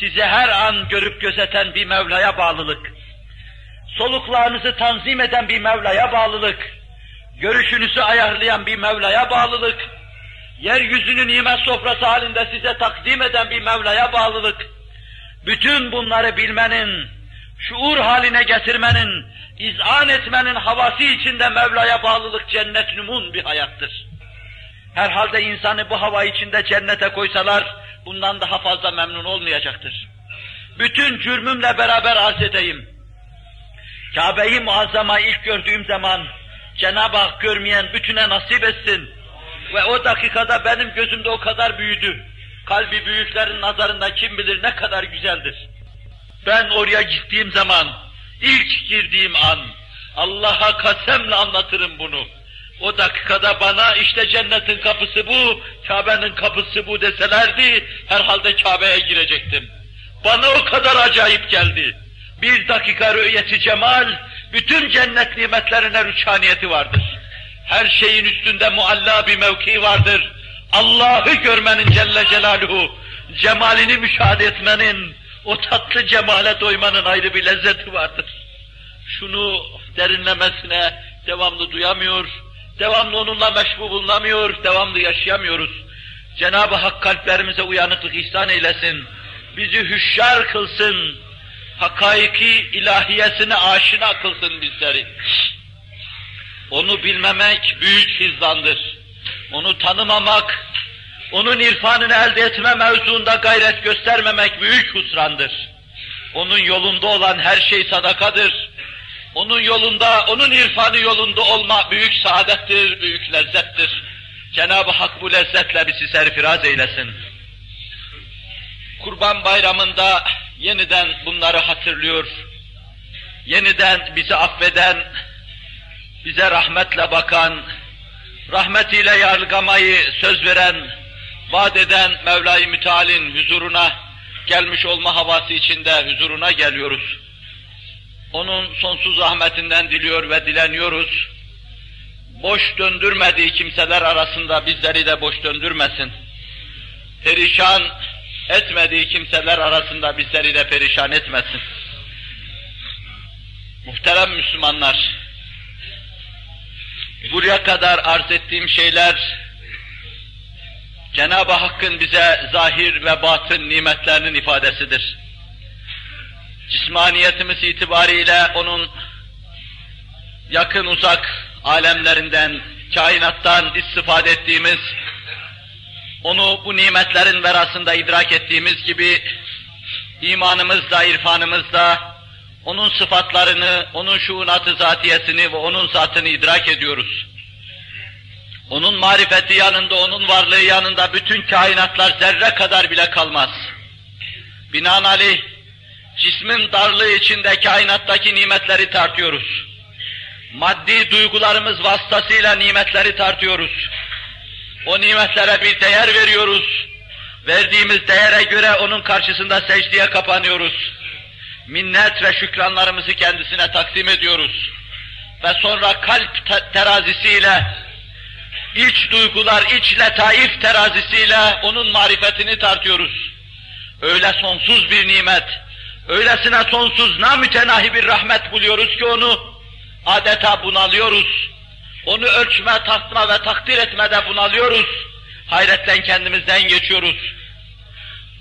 Size her an görüp gözeten bir Mevla'ya bağlılık, soluklarınızı tanzim eden bir Mevla'ya bağlılık, görüşünüzü ayarlayan bir Mevla'ya bağlılık, yeryüzünün nimet sofrası halinde size takdim eden bir Mevla'ya bağlılık, bütün bunları bilmenin, şuur haline getirmenin, izan etmenin havası içinde Mevla'ya bağlılık cennet numun bir hayattır. Herhalde insanı bu hava içinde cennete koysalar, bundan daha fazla memnun olmayacaktır. Bütün cürmümle beraber arz edeyim. Kabe'yi muazzama ilk gördüğüm zaman, Cenab-ı Hak görmeyen bütüne nasip etsin. Ve o dakikada benim gözümde o kadar büyüdü. Kalbi büyüklerin nazarında kim bilir ne kadar güzeldir. Ben oraya gittiğim zaman, ilk girdiğim an, Allah'a kasemle anlatırım bunu. O dakikada bana işte cennetin kapısı bu, Kabe'nin kapısı bu deselerdi, herhalde Kabe'ye girecektim. Bana o kadar acayip geldi. Bir dakika rü'yeti cemal, bütün cennet nimetlerine rüçhaniyeti vardır. Her şeyin üstünde mualla bir mevki vardır. Allah'ı görmenin Celle Celaluhu, cemalini müşahede etmenin, o tatlı cemale doymanın ayrı bir lezzeti vardır. Şunu derinlemesine devamlı duyamıyor, devamlı onunla meşbu bulunamıyor, devamlı yaşayamıyoruz. Cenab-ı Hak kalplerimize uyanıklık ihsan eylesin. Bizi hüşyar kılsın. Hakaiki ilahiyesine aşina kılsın bizleri. Onu bilmemek büyük hizdandır. Onu tanımamak, onun irfanını elde etme mevzuunda gayret göstermemek büyük husrandır. Onun yolunda olan her şey sadakadır. Onun yolunda, onun irfanı yolunda olma büyük saadettir, büyük lezzettir. Cenab-ı Hak bu lezzetle bizi serfiraz eylesin. Kurban Bayramı'nda yeniden bunları hatırlıyor. Yeniden bizi affeden, bize rahmetle bakan, rahmetiyle yargılamayı söz veren, vaat eden Mevla-i Müteal'in huzuruna gelmiş olma havası içinde huzuruna geliyoruz. Onun sonsuz rahmetinden diliyor ve dileniyoruz. Boş döndürmediği kimseler arasında bizleri de boş döndürmesin. Perişan etmediği kimseler arasında bizleri de perişan etmesin. Muhterem Müslümanlar, buraya kadar arz ettiğim şeyler, Cenab-ı Hakk'ın bize zahir ve batın nimetlerinin ifadesidir. Cismaniyetimiz itibariyle onun yakın uzak alemlerinden, kainattan istifade ettiğimiz, onu bu nimetlerin verasında idrak ettiğimiz gibi imanımızla, irfanımızla onun sıfatlarını, onun şuunatı zatiyesini ve onun zatını idrak ediyoruz. Onun marifeti yanında, onun varlığı yanında bütün kainatlar zerre kadar bile kalmaz. Binaenaleyh cismin darlığı içinde kainattaki nimetleri tartıyoruz. Maddi duygularımız vasıtasıyla nimetleri tartıyoruz. O nimetlere bir değer veriyoruz. Verdiğimiz değere göre onun karşısında secdeye kapanıyoruz. Minnet ve şükranlarımızı kendisine takdim ediyoruz. Ve sonra kalp terazisiyle, iç duygular, iç letaif terazisiyle onun marifetini tartıyoruz. Öyle sonsuz bir nimet, öylesine sonsuz namütenahi bir rahmet buluyoruz ki onu adeta bunalıyoruz. Onu ölçme, tartma ve takdir etmede bunalıyoruz. Hayretten kendimizden geçiyoruz.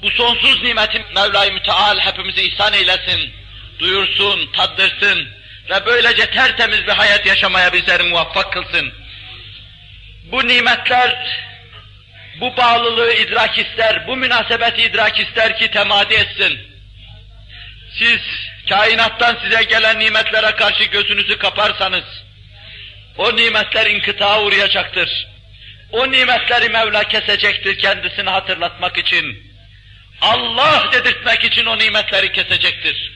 Bu sonsuz nimetin Mevla-i Müteal hepimizi ihsan eylesin, duyursun, taddırsın ve böylece tertemiz bir hayat yaşamaya bizleri muvaffak kılsın. Bu nimetler, bu bağlılığı idrak ister, bu münasebeti idrak ister ki temadi etsin. Siz kainattan size gelen nimetlere karşı gözünüzü kaparsanız, o nimetler inkıtağa uğrayacaktır. O nimetleri Mevla kesecektir kendisini hatırlatmak için. Allah dedirtmek için o nimetleri kesecektir.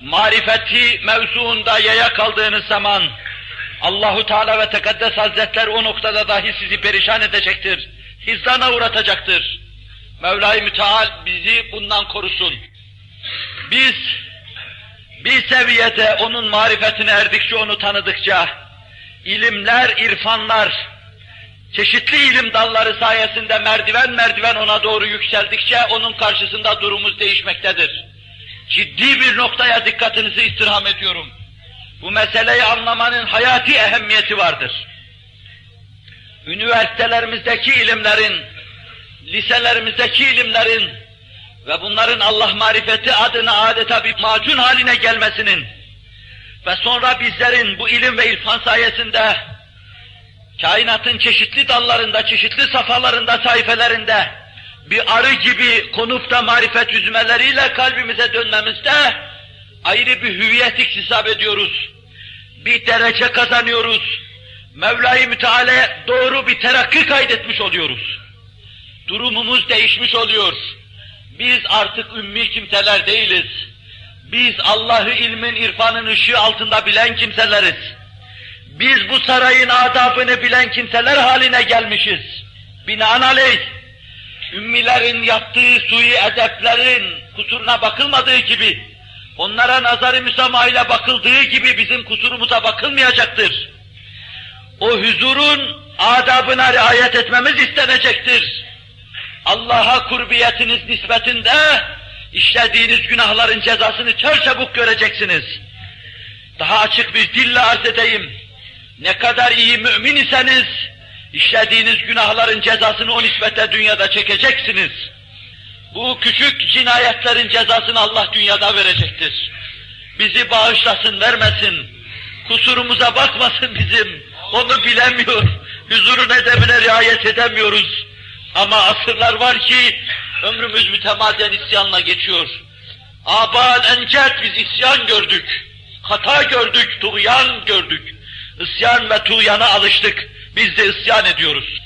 Marifeti mevzuunda yaya kaldığınız zaman Allahu Teala ve Tekaddes Hazretleri o noktada dahi sizi perişan edecektir. Hizlana uğratacaktır. Mevla-i Müteal bizi bundan korusun. Biz bir seviyede onun marifetine erdikçe, onu tanıdıkça, ilimler, irfanlar, çeşitli ilim dalları sayesinde merdiven merdiven ona doğru yükseldikçe onun karşısında durumumuz değişmektedir. Ciddi bir noktaya dikkatinizi istirham ediyorum. Bu meseleyi anlamanın hayati ehemmiyeti vardır. Üniversitelerimizdeki ilimlerin, liselerimizdeki ilimlerin ve bunların Allah marifeti adına adeta bir macun haline gelmesinin ve sonra bizlerin bu ilim ve irfan sayesinde kainatın çeşitli dallarında, çeşitli safhalarında, sayfelerinde bir arı gibi konup da marifet yüzmeleriyle kalbimize dönmemizde ayrı bir hüviyet iktisap ediyoruz. Bir derece kazanıyoruz. Mevla-i Müteala'ya doğru bir terakki kaydetmiş oluyoruz. Durumumuz değişmiş oluyor. Biz artık ümmi kimseler değiliz. Biz Allah'ı ilmin, irfanın ışığı altında bilen kimseleriz. Biz bu sarayın adabını bilen kimseler haline gelmişiz. Binaenaleyh, ümmilerin yaptığı sui edeplerin kusuruna bakılmadığı gibi, onlara nazarı müsamaha bakıldığı gibi bizim kusurumuza bakılmayacaktır. O huzurun adabına riayet etmemiz istenecektir. Allah'a kurbiyetiniz nispetinde işlediğiniz günahların cezasını çarçabuk göreceksiniz. Daha açık bir dille arz edeyim. Ne kadar iyi mümin iseniz, işlediğiniz günahların cezasını o nispete dünyada çekeceksiniz. Bu küçük cinayetlerin cezasını Allah dünyada verecektir. Bizi bağışlasın, vermesin. Kusurumuza bakmasın bizim. Onu bilemiyor. Huzurun edebine riayet edemiyoruz. Ama asırlar var ki ömrümüz mütemadiyen isyanla geçiyor. Aban encet biz isyan gördük. Hata gördük, tuğyan gördük. Isyan ve tuğyana alıştık. Biz de isyan ediyoruz.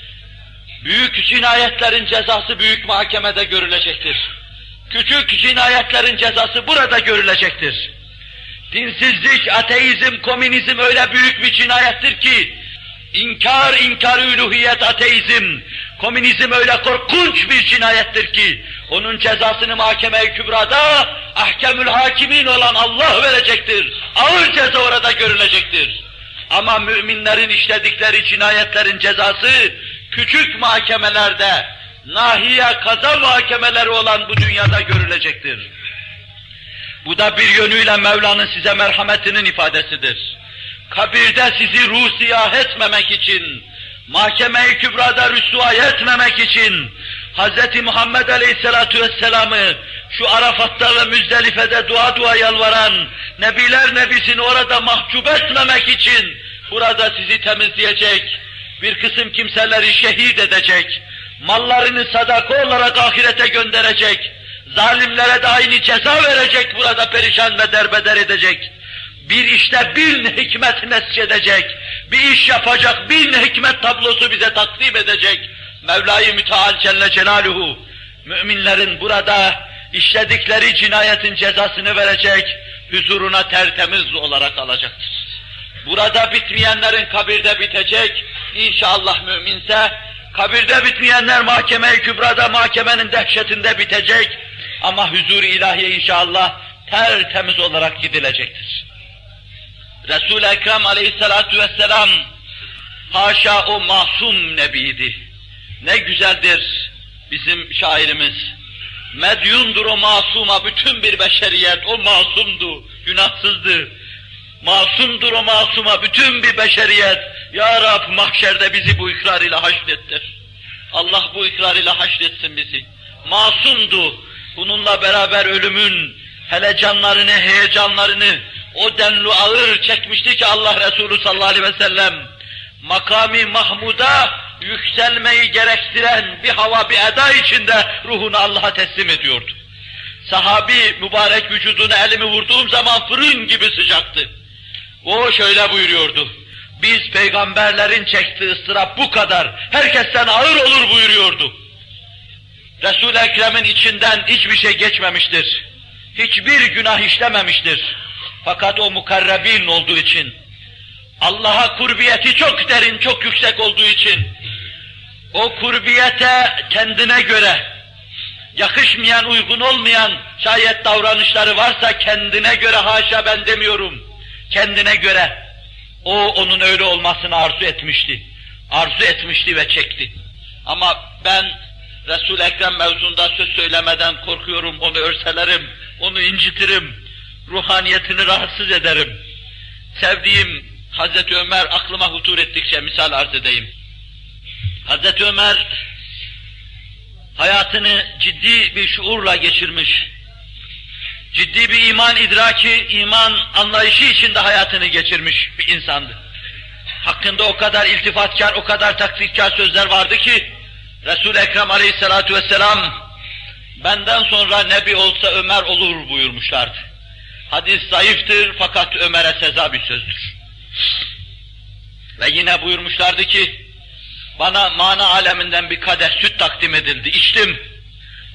Büyük cinayetlerin cezası büyük mahkemede görülecektir. Küçük cinayetlerin cezası burada görülecektir. Dinsizlik, ateizm, komünizm öyle büyük bir cinayettir ki, inkar, inkar üluhiyet, ateizm, komünizm öyle korkunç bir cinayettir ki, onun cezasını mahkeme-i kübrada, ahkemül hakimin olan Allah verecektir. Ağır ceza orada görülecektir. Ama müminlerin işledikleri cinayetlerin cezası, küçük mahkemelerde, nahiye kaza mahkemeleri olan bu dünyada görülecektir. Bu da bir yönüyle Mevla'nın size merhametinin ifadesidir. Kabirde sizi ruh siyah etmemek için, mahkeme-i kübrada rüsva etmemek için, Hz. Muhammed Aleyhisselatü Vesselam'ı şu Arafat'ta ve Müzdelife'de dua dua yalvaran, Nebiler Nebisini orada mahcup etmemek için, burada sizi temizleyecek, bir kısım kimseleri şehit edecek, mallarını sadaka olarak ahirete gönderecek, zalimlere de aynı ceza verecek, burada perişan ve derbeder edecek. Bir işte bin hikmet nesçedecek, bir iş yapacak, bin hikmet tablosu bize takdim edecek. Mevla-i Müteal Celle Celaluhu, müminlerin burada işledikleri cinayetin cezasını verecek, huzuruna tertemiz olarak alacaktır. Burada bitmeyenlerin kabirde bitecek, İnşallah müminse, kabirde bitmeyenler mahkeme-i kübrada mahkemenin dehşetinde bitecek, ama huzur ilahiye inşallah tertemiz olarak gidilecektir. Resul-i Ekrem aleyhissalatu vesselam haşa o masum nebiydi. Ne güzeldir bizim şairimiz. Medyundur o masuma bütün bir beşeriyet, o masumdu, günahsızdı. Masumdur o masuma bütün bir beşeriyet. Ya Rab mahşerde bizi bu ikrar ile haşrettir. Allah bu ikrar ile haşretsin bizi. Masumdu. Bununla beraber ölümün hele canlarını, heyecanlarını o denli ağır çekmişti ki Allah Resulü sallallahu aleyhi ve sellem makami Mahmud'a yükselmeyi gerektiren bir hava, bir eda içinde ruhunu Allah'a teslim ediyordu. Sahabi mübarek vücuduna elimi vurduğum zaman fırın gibi sıcaktı. O şöyle buyuruyordu. Biz peygamberlerin çektiği ıstırap bu kadar. Herkesten ağır olur buyuruyordu. Resul-i Ekrem'in içinden hiçbir şey geçmemiştir. Hiçbir günah işlememiştir. Fakat o mukarrebin olduğu için, Allah'a kurbiyeti çok derin, çok yüksek olduğu için, o kurbiyete kendine göre, yakışmayan, uygun olmayan şayet davranışları varsa kendine göre haşa ben demiyorum, kendine göre o onun öyle olmasını arzu etmişti. Arzu etmişti ve çekti. Ama ben Resul-i Ekrem mevzunda söz söylemeden korkuyorum, onu örselerim, onu incitirim, ruhaniyetini rahatsız ederim. Sevdiğim Hazreti Ömer aklıma hutur ettikçe misal arz edeyim. Hazreti Ömer hayatını ciddi bir şuurla geçirmiş, ciddi bir iman idraki, iman anlayışı içinde hayatını geçirmiş bir insandı. Hakkında o kadar iltifatkar, o kadar takdikkar sözler vardı ki, Resul-i Ekrem aleyhissalatu vesselam, benden sonra nebi olsa Ömer olur buyurmuşlardı. Hadis zayıftır fakat Ömer'e seza bir sözdür. Ve yine buyurmuşlardı ki, bana mana aleminden bir kadeh süt takdim edildi, içtim.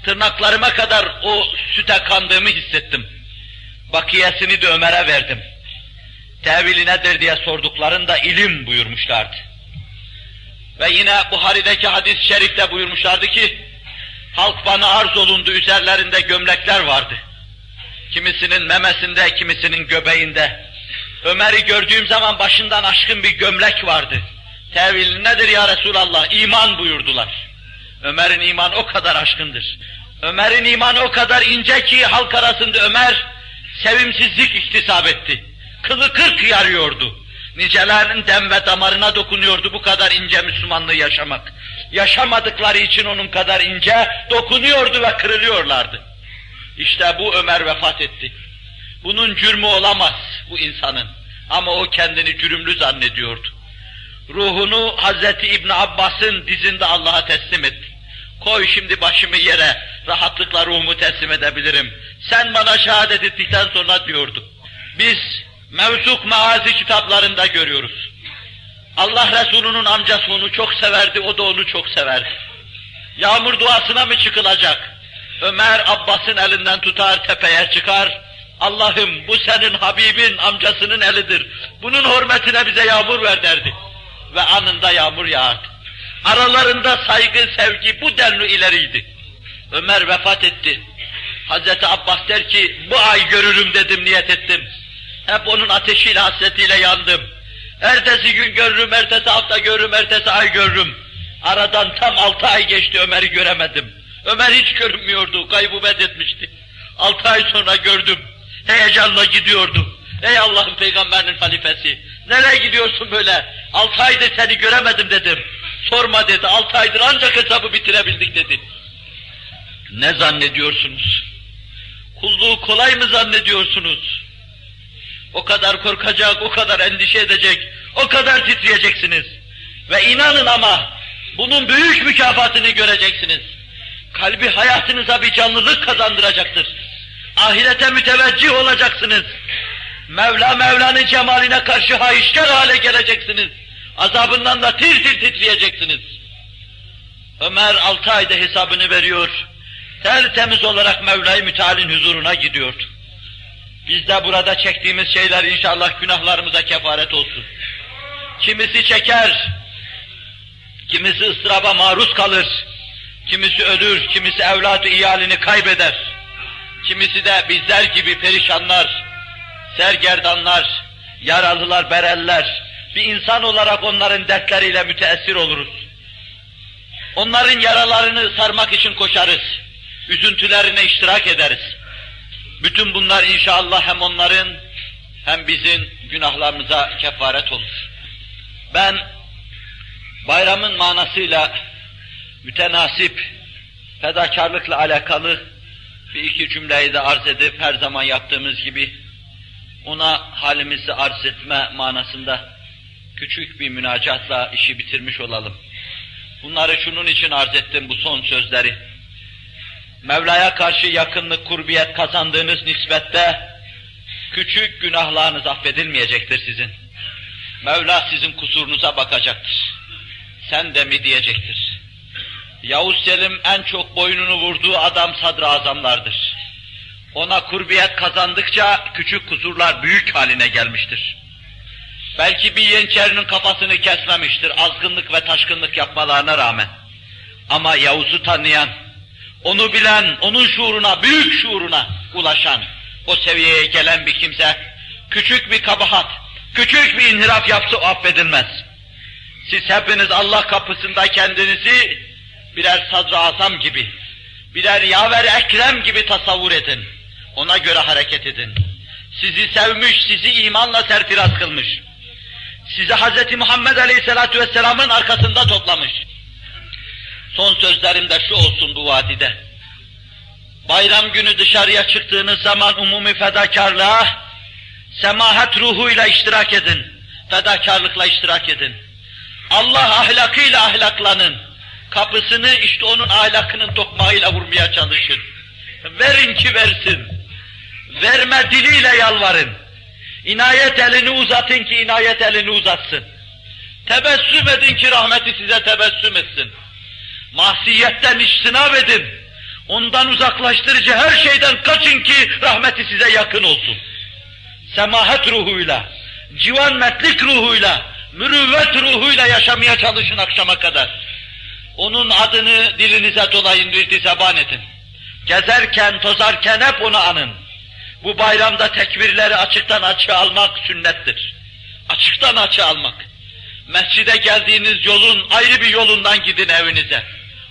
Tırnaklarıma kadar o süte kandığımı hissettim. Bakiyesini de Ömer'e verdim. Tevili nedir diye sorduklarında ilim buyurmuşlardı. Ve yine Buhari'deki hadis-i şerifte buyurmuşlardı ki, halk bana arz olundu, üzerlerinde gömlekler vardı. Kimisinin memesinde, kimisinin göbeğinde. Ömer'i gördüğüm zaman başından aşkın bir gömlek vardı. Tevil nedir ya Resulallah? İman buyurdular. Ömer'in imanı o kadar aşkındır. Ömer'in imanı o kadar ince ki halk arasında Ömer sevimsizlik iktisap etti. Kılı kırk yarıyordu. Nicelerinin dem ve damarına dokunuyordu bu kadar ince Müslümanlığı yaşamak. Yaşamadıkları için onun kadar ince dokunuyordu ve kırılıyorlardı. İşte bu Ömer vefat etti. Bunun cürmü olamaz bu insanın. Ama o kendini cürümlü zannediyordu. Ruhunu Hazreti İbn Abbas'ın dizinde Allah'a teslim etti. Koy şimdi başımı yere, rahatlıkla ruhumu teslim edebilirim. Sen bana şehadet ettikten sonra diyordu. Biz mevzuk maazi kitaplarında görüyoruz. Allah Resulü'nün amcası onu çok severdi, o da onu çok severdi. Yağmur duasına mı çıkılacak? Ömer Abbas'ın elinden tutar, tepeye çıkar. Allah'ım bu senin Habibin amcasının elidir. Bunun hürmetine bize yağmur ver derdi. Ve anında yağmur yağardı. Aralarında saygı, sevgi bu denli ileriydi. Ömer vefat etti. Hazreti Abbas der ki, bu ay görürüm dedim, niyet ettim. Hep onun ateşiyle, hasretiyle yandım. Ertesi gün görürüm, ertesi hafta görürüm, ertesi ay görürüm. Aradan tam altı ay geçti, Ömer'i göremedim. Ömer hiç görünmüyordu, kaybubet etmişti. Altı ay sonra gördüm, heyecanla gidiyordu. Ey Allah'ın peygamberinin halifesi, nereye gidiyorsun böyle? Altı aydır seni göremedim dedim. Sorma dedi, altı aydır ancak hesabı bitirebildik dedi. Ne zannediyorsunuz? Kulluğu kolay mı zannediyorsunuz? O kadar korkacak, o kadar endişe edecek, o kadar titreyeceksiniz. Ve inanın ama bunun büyük mükafatını göreceksiniz. Kalbi hayatınıza bir canlılık kazandıracaktır. Ahirete müteveccih olacaksınız. Mevla Mevla'nın cemaline karşı hayışkar hale geleceksiniz. Azabından da tir tir titreyeceksiniz. Ömer altı ayda hesabını veriyor. Tertemiz olarak Mevla-i Müteal'in huzuruna gidiyordu. Biz de burada çektiğimiz şeyler inşallah günahlarımıza kefaret olsun. Kimisi çeker, kimisi ıstıraba maruz kalır, kimisi ölür, kimisi evladı iyalini kaybeder, kimisi de bizler gibi perişanlar, sergerdanlar, yaralılar, bereller, bir insan olarak onların dertleriyle müteessir oluruz. Onların yaralarını sarmak için koşarız, üzüntülerine iştirak ederiz. Bütün bunlar inşallah hem onların hem bizim günahlarımıza kefaret olur. Ben bayramın manasıyla mütenasip, fedakarlıkla alakalı bir iki cümleyi de arz edip her zaman yaptığımız gibi ona halimizi arz etme manasında küçük bir münacatla işi bitirmiş olalım. Bunları şunun için arz ettim bu son sözleri. Mevla'ya karşı yakınlık, kurbiyet kazandığınız nispette küçük günahlarınız affedilmeyecektir sizin. Mevla sizin kusurunuza bakacaktır. Sen de mi diyecektir. Yavuz Selim en çok boynunu vurduğu adam sadra azamlardır. Ona kurbiyet kazandıkça küçük kusurlar büyük haline gelmiştir. Belki bir yeniçerinin kafasını kesmemiştir azgınlık ve taşkınlık yapmalarına rağmen. Ama Yavuz'u tanıyan, onu bilen, onun şuuruna, büyük şuuruna ulaşan, o seviyeye gelen bir kimse, küçük bir kabahat, küçük bir inhiraf yapsa affedilmez. Siz hepiniz Allah kapısında kendinizi birer sadr azam gibi, birer yaver ekrem gibi tasavvur edin. Ona göre hareket edin. Sizi sevmiş, sizi imanla serfiraz kılmış. Sizi Hz. Muhammed Aleyhisselatü Vesselam'ın arkasında toplamış. Son sözlerim de şu olsun bu vadide. Bayram günü dışarıya çıktığınız zaman umumi fedakarlığa, semahat ruhuyla iştirak edin. Fedakarlıkla iştirak edin. Allah ahlakıyla ahlaklanın. Kapısını işte onun ahlakının tokmağıyla vurmaya çalışın. Verin ki versin. Verme diliyle yalvarın. İnayet elini uzatın ki inayet elini uzatsın. Tebessüm edin ki rahmeti size tebessüm etsin. Mahsiyetten iştinab edin. Ondan uzaklaştırıcı her şeyden kaçın ki rahmeti size yakın olsun. Semahat ruhuyla, civan metlik ruhuyla, mürüvvet ruhuyla yaşamaya çalışın akşama kadar. Onun adını dilinize dolayın, irtisaban edin. Gezerken, tozarken hep onu anın. Bu bayramda tekbirleri açıktan açığa almak sünnettir. Açıktan açığa almak. Mescide geldiğiniz yolun ayrı bir yolundan gidin evinize.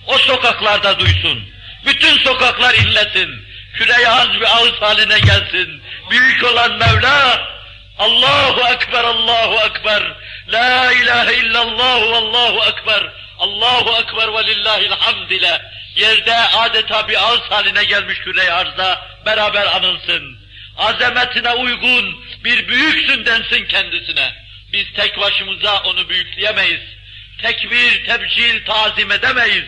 O sokaklarda duysun. Bütün sokaklar inlesin. Küreye az bir ağız haline gelsin. Büyük olan Mevla, Allahu Ekber, Allahu Ekber. La ilahe illallah Allahu Ekber. Allahu Ekber ve lillahil hamd ile yerde adeta bir ağız haline gelmiş küre arzda beraber anılsın. Azametine uygun bir büyüksün densin kendisine. Biz tek başımıza onu büyükleyemeyiz. Tekbir, tebcil, tazim edemeyiz.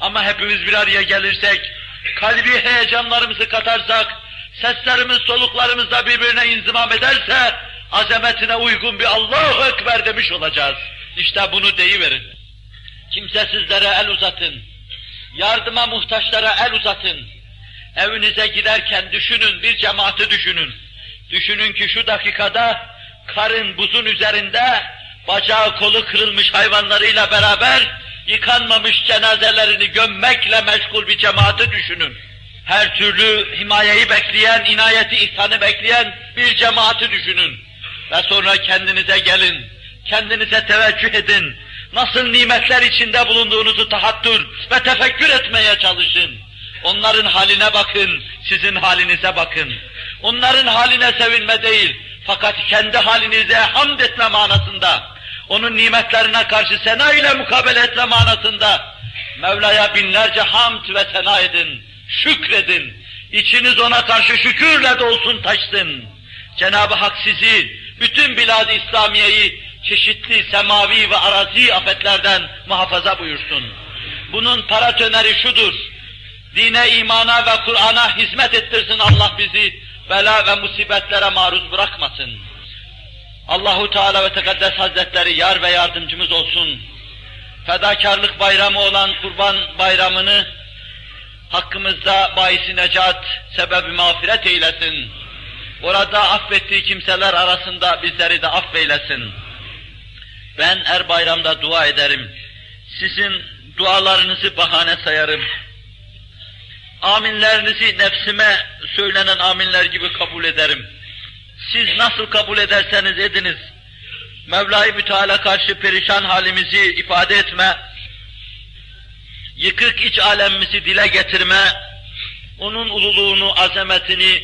Ama hepimiz bir araya gelirsek, kalbi heyecanlarımızı katarsak, seslerimiz, soluklarımız da birbirine inzimam ederse, azametine uygun bir Allahu Ekber demiş olacağız. İşte bunu deyiverin. Kimsesizlere el uzatın. Yardıma muhtaçlara el uzatın. Evinize giderken düşünün, bir cemaati düşünün. Düşünün ki şu dakikada karın buzun üzerinde bacağı kolu kırılmış hayvanlarıyla beraber yıkanmamış cenazelerini gömmekle meşgul bir cemaati düşünün. Her türlü himayeyi bekleyen, inayeti, ihsanı bekleyen bir cemaati düşünün. Ve sonra kendinize gelin, kendinize teveccüh edin. Nasıl nimetler içinde bulunduğunuzu tahattür ve tefekkür etmeye çalışın. Onların haline bakın, sizin halinize bakın. Onların haline sevinme değil, fakat kendi halinize hamd etme manasında, onun nimetlerine karşı sena ile mukabele etme manasında, Mevla'ya binlerce hamd ve sena edin, şükredin. İçiniz ona karşı şükürle dolsun taşsın. Cenab-ı Hak sizi, bütün bilad-ı İslamiye'yi çeşitli semavi ve arazi afetlerden muhafaza buyursun. Bunun paratöneri şudur, dine, imana ve Kur'an'a hizmet ettirsin Allah bizi, bela ve musibetlere maruz bırakmasın. Allahu Teala ve Tekaddes Hazretleri yar ve yardımcımız olsun. Fedakarlık bayramı olan Kurban Bayramını hakkımızda bahisi necat, sebebi mağfiret eylesin. Orada affettiği kimseler arasında bizleri de affeylesin. Ben her bayramda dua ederim. Sizin dualarınızı bahane sayarım. Aminlerinizi nefsime söylenen aminler gibi kabul ederim. Siz nasıl kabul ederseniz ediniz. Mevla-i Müteala karşı perişan halimizi ifade etme, yıkık iç alemimizi dile getirme, onun ululuğunu, azametini,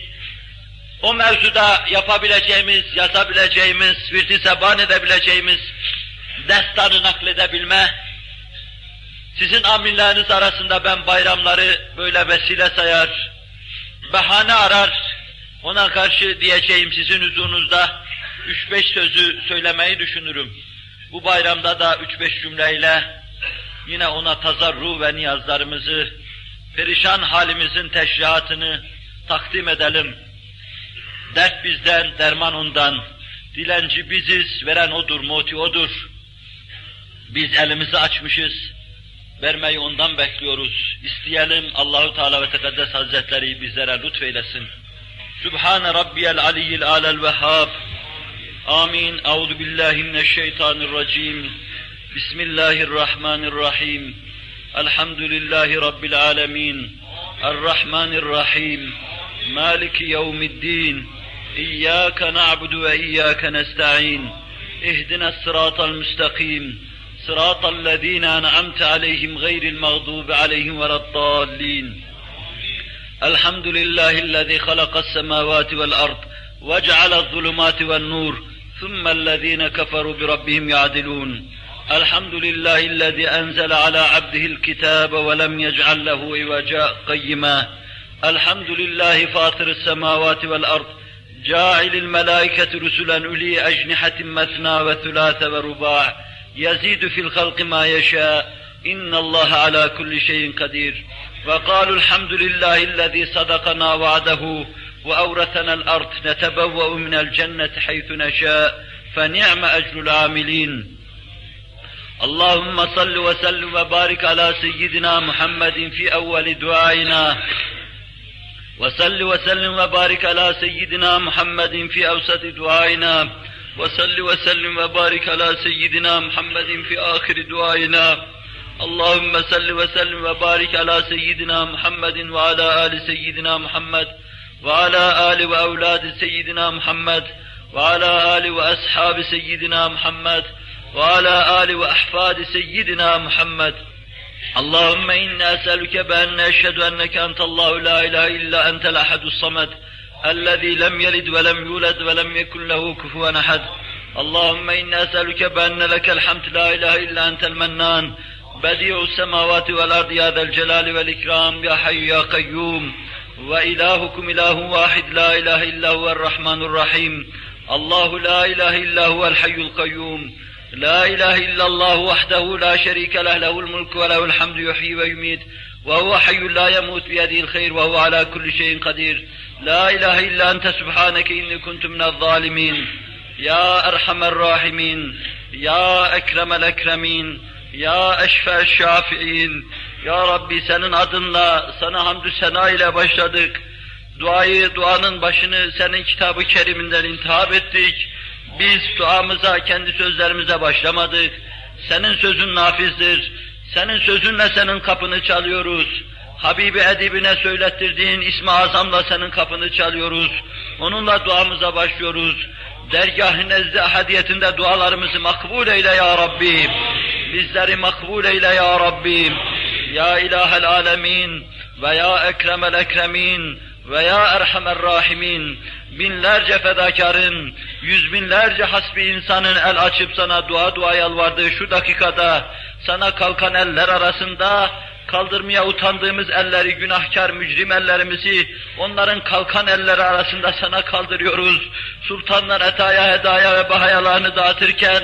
o mevzuda yapabileceğimiz, yazabileceğimiz, virdi zeban edebileceğimiz destanı nakledebilme, sizin amirleriniz arasında ben bayramları böyle vesile sayar, bahane arar, ona karşı diyeceğim sizin huzurunuzda üç beş sözü söylemeyi düşünürüm. Bu bayramda da üç beş cümleyle yine ona tazarru ve niyazlarımızı, perişan halimizin teşrihatını takdim edelim. Dert bizden, derman ondan. Dilenci biziz, veren odur, moti odur. Biz elimizi açmışız, Vermeyi ondan bekliyoruz. İsteyelim Allahu Teala ve Tekaddes Hazretleri bizlere lütfeylesin. Sübhane Rabbiyel Aliyyil Alel Vehhab. Amin. Euzu billahi mineşşeytanirracim. Bismillahirrahmanirrahim. Elhamdülillahi Rabbil alemin. Errahmanirrahim. Maliki yevmiddin. İyyâke na'budu ve iyyâke nesta'in. İhdine sıratal müstakim. صراط الذين أنعمت عليهم غير المغضوب عليهم ولا الضالين. الحمد لله الذي خلق السماوات والأرض وجعل الظلمات والنور ثم الذين كفروا بربهم يعدلون. الحمد لله الذي أنزل على عبده الكتاب ولم يجعل له عوجا قيما. الحمد لله فاطر السماوات والأرض جاعل الملائكة رسلا أولي أجنحة مثنى وثلاث ورباع. يزيد في الخلق ما يشاء. إن الله على كل شيء قدير. وقالوا الحمد لله الذي صدقنا وعده وأورثنا الأرض نتبوأ من الجنة حيث نشاء. فنعم أجر العاملين. اللهم صل وسلم وبارك على سيدنا محمد في أول دعائنا. وصل وسلم وبارك على سيدنا محمد في أوسط دعائنا. وصل وسلم وبارك على سيدنا محمد في آخر دعائنا. اللهم صل وسلم وبارك على سيدنا محمد وعلى آل سيدنا محمد وعلى آل وأولاد سيدنا محمد وعلى آل وأصحاب سيدنا محمد وعلى آل وأحفاد سيدنا محمد. اللهم إنا أسألك بأن أشهد أنك أنت الله لا إله إلا أنت الأحد الصمد. الذي لم يلد ولم يولد ولم يكن له كفوا أحد. اللهم إنا أسألك بأن لك الحمد لا إله إلا أنت المنان. بديع السماوات والأرض يا ذا الجلال والإكرام يا حي يا قيوم. وإلهكم إله واحد لا إله إلا هو الرحمن الرحيم. الله لا إله إلا هو الحي القيوم. لا إله إلا الله وحده لا شريك له له الملك وله الحمد يحيي ويميت. وهو حي لا يموت بيده الخير وهو على كل شيء قدير. La ilahe illa ente subhaneke inni kuntu minel Ya erhamer rahimin. Ya ekremel ekremin. Ya eşfe şafiin. Ya Rabbi senin adınla sana hamdü sena ile başladık. Duayı, duanın başını senin kitabı keriminden intihap ettik. Biz duamıza, kendi sözlerimize başlamadık. Senin sözün nafizdir. Senin sözünle senin kapını çalıyoruz. Habibi edibine söylettirdiğin ismi azamla senin kapını çalıyoruz. Onunla duamıza başlıyoruz. Dergah-ı nezde hadiyetinde dualarımızı makbul eyle ya Rabbi. Bizleri makbul eyle ya Rabbi. Ya ilahel alemin ve ya ekremel ekremin ve ya erhamer rahimin binlerce fedakarın, yüz binlerce hasbi insanın el açıp sana dua dua yalvardığı şu dakikada sana kalkan eller arasında kaldırmaya utandığımız elleri, günahkar mücrim ellerimizi onların kalkan elleri arasında sana kaldırıyoruz. Sultanlar etaya, hedaya ve bahayalarını dağıtırken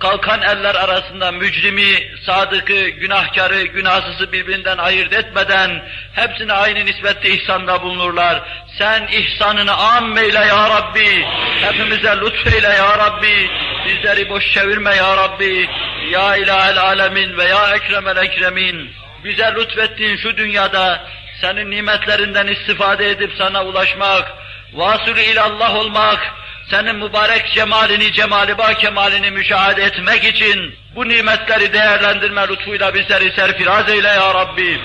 kalkan eller arasında mücrimi, sadıkı, günahkarı, günahsızı birbirinden ayırt etmeden hepsine aynı nispette ihsanda bulunurlar. Sen ihsanını ammeyle ya Rabbi, hepimize lütfeyle ya Rabbi, bizleri boş çevirme ya Rabbi, ya ilahel alemin ve ya ekremel ekremin, bize lütfettiğin şu dünyada senin nimetlerinden istifade edip sana ulaşmak, vasıl ilallah olmak, senin mübarek cemalini, cemali ba kemalini müşahede etmek için bu nimetleri değerlendirme lütfuyla bizleri serfiraz eyle ya Rabbi.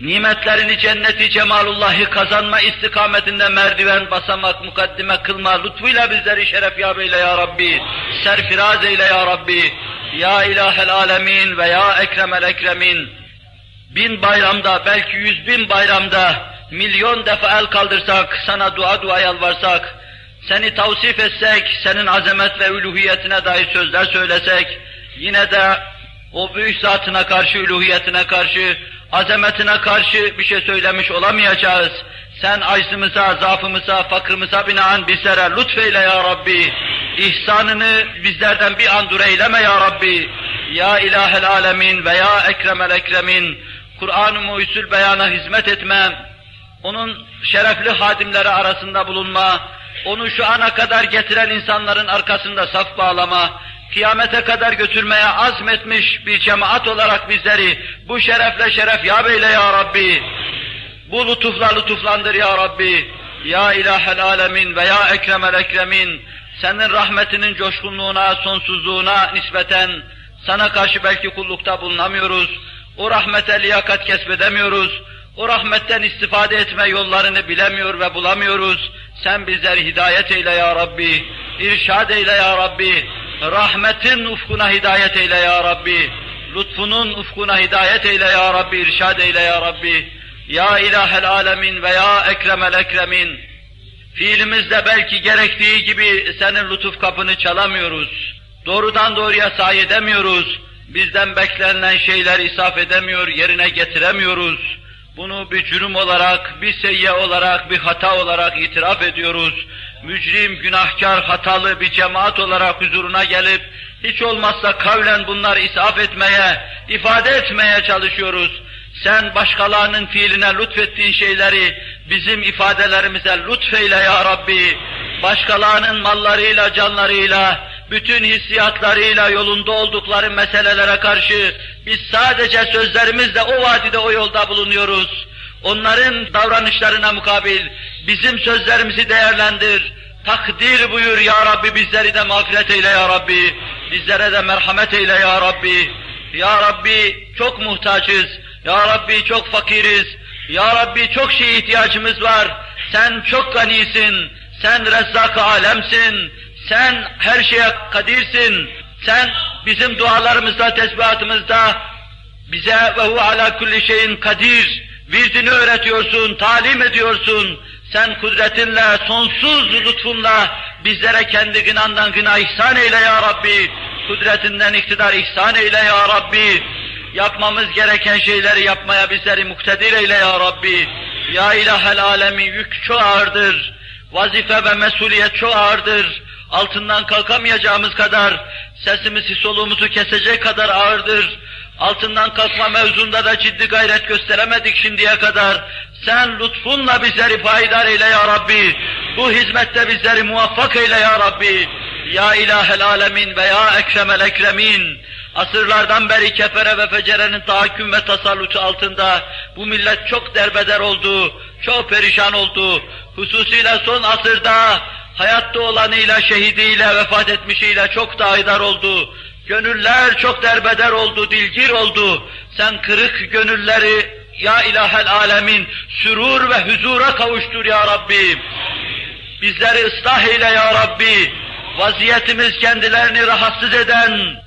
Nimetlerini cenneti cemalullahı kazanma istikametinde merdiven basamak, mukaddime kılma lütfuyla bizleri şeref yap eyle ya Rabbi. Serfiraz eyle ya Rabbi. Ya ilahel alemin ve ya ekremel ekremin. Bin bayramda, belki yüz bin bayramda milyon defa el kaldırsak, sana dua dua yalvarsak, seni tavsif etsek, senin azamet ve üluhiyetine dair sözler söylesek, yine de o büyük zatına karşı, üluhiyetine karşı, azametine karşı bir şey söylemiş olamayacağız. Sen aczımıza, zaafımıza, fakrımıza binaen bizlere lütfeyle ya Rabbi. İhsanını bizlerden bir an dur eyleme ya Rabbi. Ya ilahel alemin ve ya ekremel ekremin. Kur'an-ı Muhyüzül beyana hizmet etme, onun şerefli hadimleri arasında bulunma, onu şu ana kadar getiren insanların arkasında saf bağlama, kıyamete kadar götürmeye azmetmiş bir cemaat olarak bizleri bu şerefle şeref ya beyle ya Rabbi. Bu lütufla lütuflandır ya Rabbi. Ya ilahel alemin ve ya ekremel ekremin. Senin rahmetinin coşkunluğuna, sonsuzluğuna nispeten sana karşı belki kullukta bulunamıyoruz. O rahmete liyakat kesbedemiyoruz. O rahmetten istifade etme yollarını bilemiyor ve bulamıyoruz. Sen bizleri hidayet eyle ya Rabbi, irşad eyle ya Rabbi, rahmetin ufkuna hidayet eyle ya Rabbi, lütfunun ufkuna hidayet eyle ya Rabbi, irşad eyle ya Rabbi. Ya ilahel alemin ve ya ekremel ekremin, fiilimizde belki gerektiği gibi senin lütuf kapını çalamıyoruz. Doğrudan doğruya sahi edemiyoruz. Bizden beklenilen şeyleri isaf edemiyor, yerine getiremiyoruz. Bunu bir cürüm olarak, bir seyye olarak, bir hata olarak itiraf ediyoruz. Mücrim, günahkar, hatalı bir cemaat olarak huzuruna gelip, hiç olmazsa kavlen bunları isaf etmeye, ifade etmeye çalışıyoruz. Sen başkalarının fiiline lütfettiğin şeyleri bizim ifadelerimize lütfeyle ya Rabbi. Başkalarının mallarıyla, canlarıyla, bütün hissiyatlarıyla yolunda oldukları meselelere karşı biz sadece sözlerimizle o vadide o yolda bulunuyoruz. Onların davranışlarına mukabil bizim sözlerimizi değerlendir. Takdir buyur ya Rabbi bizleri de mağfiret eyle ya Rabbi. Bizlere de merhamet eyle ya Rabbi. Ya Rabbi çok muhtaçız. Ya Rabbi çok fakiriz. Ya Rabbi çok şey ihtiyacımız var. Sen çok ganisin. Sen rezzak alemsin. Sen her şeye kadirsin. Sen bizim dualarımızda, tesbihatımızda bize ve hu ala kulli şeyin kadir virdini öğretiyorsun, talim ediyorsun. Sen kudretinle, sonsuz lütfunla bizlere kendi gınandan gına ihsan eyle ya Rabbi. Kudretinden iktidar ihsan eyle ya Rabbi. Yapmamız gereken şeyleri yapmaya bizleri muktedir eyle ya Rabbi. Ya ilahel alemi yük çok ağırdır. Vazife ve mesuliyet çok ağırdır altından kalkamayacağımız kadar, sesimizi soluğumuzu kesecek kadar ağırdır. Altından kalkma mevzunda da ciddi gayret gösteremedik şimdiye kadar. Sen lütfunla bizleri faydar eyle ya Rabbi. Bu hizmette bizleri muvaffak eyle ya Rabbi. Ya ilahel alemin ve ya ekremel ekremin. Asırlardan beri kefere ve fecerenin tahakküm ve tasallutu altında bu millet çok derbeder oldu, çok perişan oldu. Hususiyle son asırda hayatta olanıyla, şehidiyle, vefat etmişiyle çok daidar oldu. Gönüller çok derbeder oldu, dilgir oldu. Sen kırık gönülleri ya ilahel alemin sürur ve huzura kavuştur ya Rabbi. Bizleri ıslah eyle ya Rabbi. Vaziyetimiz kendilerini rahatsız eden,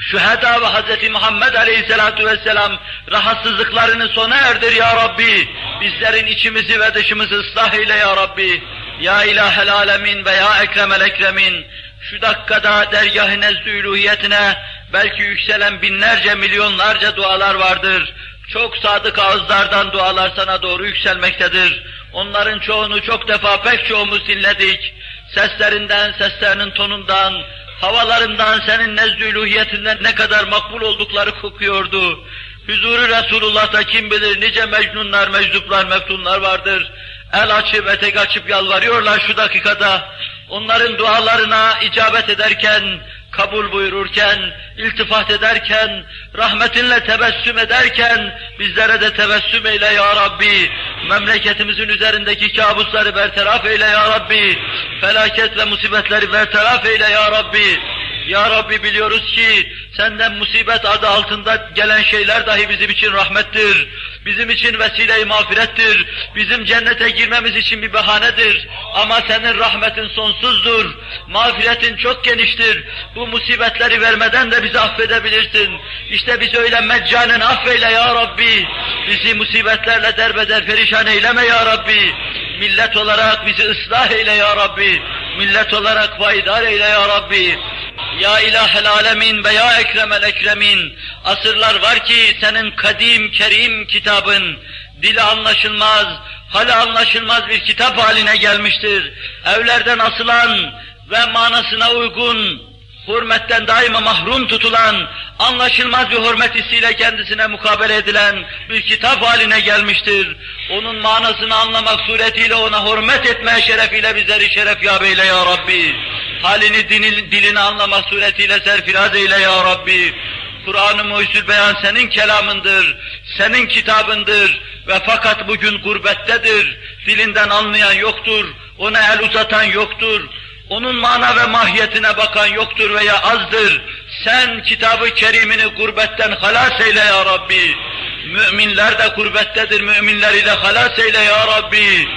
şüheda ve Hz. Muhammed Aleyhisselatu Vesselam rahatsızlıklarını sona erdir ya Rabbi. Bizlerin içimizi ve dışımızı ıslah eyle ya Rabbi. Ya ilahel alemin ve ya ekremel ekremin. Şu dakikada dergah-ı nezdü belki yükselen binlerce milyonlarca dualar vardır. Çok sadık ağızlardan dualar sana doğru yükselmektedir. Onların çoğunu çok defa pek çoğumuz dinledik. Seslerinden, seslerinin tonundan, havalarından, senin nezdülühiyetinden ne kadar makbul oldukları kokuyordu. Huzuru Resulullah'ta kim bilir nice mecnunlar, mecduplar, meftunlar vardır. El açıp, etek açıp yalvarıyorlar şu dakikada. Onların dualarına icabet ederken, kabul buyururken, iltifat ederken, rahmetinle tebessüm ederken, bizlere de tebessüm eyle ya Rabbi. Memleketimizin üzerindeki kabusları bertaraf eyle ya Rabbi. Felaket ve musibetleri bertaraf eyle ya Rabbi. Ya Rabbi biliyoruz ki senden musibet adı altında gelen şeyler dahi bizim için rahmettir. Bizim için vesile-i mağfirettir. Bizim cennete girmemiz için bir bahanedir. Ama senin rahmetin sonsuzdur. Mağfiretin çok geniştir. Bu musibetleri vermeden de bizi affedebilirsin. İşte biz öyle meccanen affeyle ya Rabbi. Bizi musibetlerle derbeder perişan eyleme ya Rabbi. Millet olarak bizi ıslah eyle ya Rabbi. Millet olarak faydar eyle ya Rabbi. Ya ilahel alemin ve ya ekremel ekremin. Asırlar var ki senin kadim kerim kitabın dili anlaşılmaz, hali anlaşılmaz bir kitap haline gelmiştir. Evlerden asılan ve manasına uygun hürmetten daima mahrum tutulan, anlaşılmaz bir hürmet hissiyle kendisine mukabele edilen bir kitap haline gelmiştir. Onun manasını anlamak suretiyle ona hürmet etme şerefiyle bizleri şeref yap eyle ya Rabbi. Halini, dini, dilini anlamak suretiyle serfiraz eyle ya Rabbi. Kur'an-ı Muhyüzül Beyan senin kelamındır, senin kitabındır ve fakat bugün gurbettedir. Dilinden anlayan yoktur, ona el uzatan yoktur, onun mana ve mahiyetine bakan yoktur veya azdır. Sen kitabı kerimini gurbetten halas eyle ya Rabbi. Müminler de gurbettedir, müminler ile halas eyle ya Rabbi.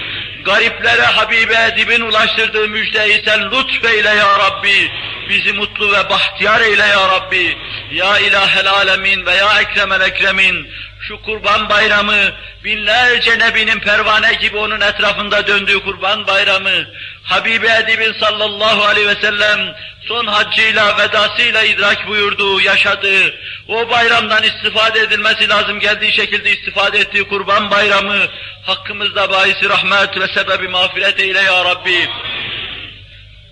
Gariplere Habibe Edib'in ulaştırdığı müjdeyi sen lütfeyle ya Rabbi. Bizi mutlu ve bahtiyar eyle ya Rabbi. Ya ilahel alemin ve ya ekremel ekremin şu kurban bayramı, binlerce nebinin pervane gibi onun etrafında döndüğü kurban bayramı, Habibi Edib'in sallallahu aleyhi ve sellem son haccıyla, vedasıyla idrak buyurduğu, yaşadığı, o bayramdan istifade edilmesi lazım geldiği şekilde istifade ettiği kurban bayramı, hakkımızda bahisi rahmet ve sebebi mağfiret eyle ya Rabbi.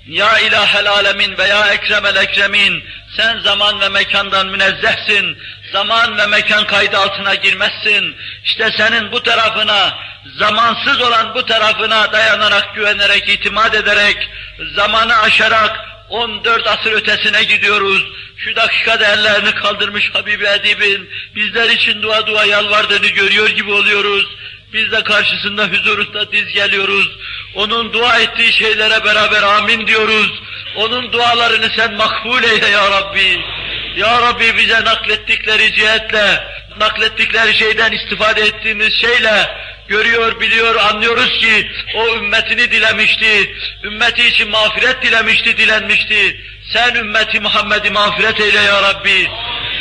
Ya ilahel alemin ve ya ekremel ekremin, sen zaman ve mekandan münezzehsin, zaman ve mekan kaydı altına girmezsin. İşte senin bu tarafına, zamansız olan bu tarafına dayanarak, güvenerek, itimat ederek, zamanı aşarak 14 asır ötesine gidiyoruz. Şu dakikada ellerini kaldırmış Habibi Edib'in bizler için dua dua yalvardığını görüyor gibi oluyoruz. Biz de karşısında huzurunda diz geliyoruz. Onun dua ettiği şeylere beraber amin diyoruz. Onun dualarını sen makbul eyle ya Rabbi. Ya Rabbi bize naklettikleri cihetle, naklettikleri şeyden istifade ettiğimiz şeyle görüyor, biliyor, anlıyoruz ki o ümmetini dilemişti, ümmeti için mağfiret dilemişti, dilenmişti. Sen ümmeti Muhammed'i mağfiret eyle ya Rabbi.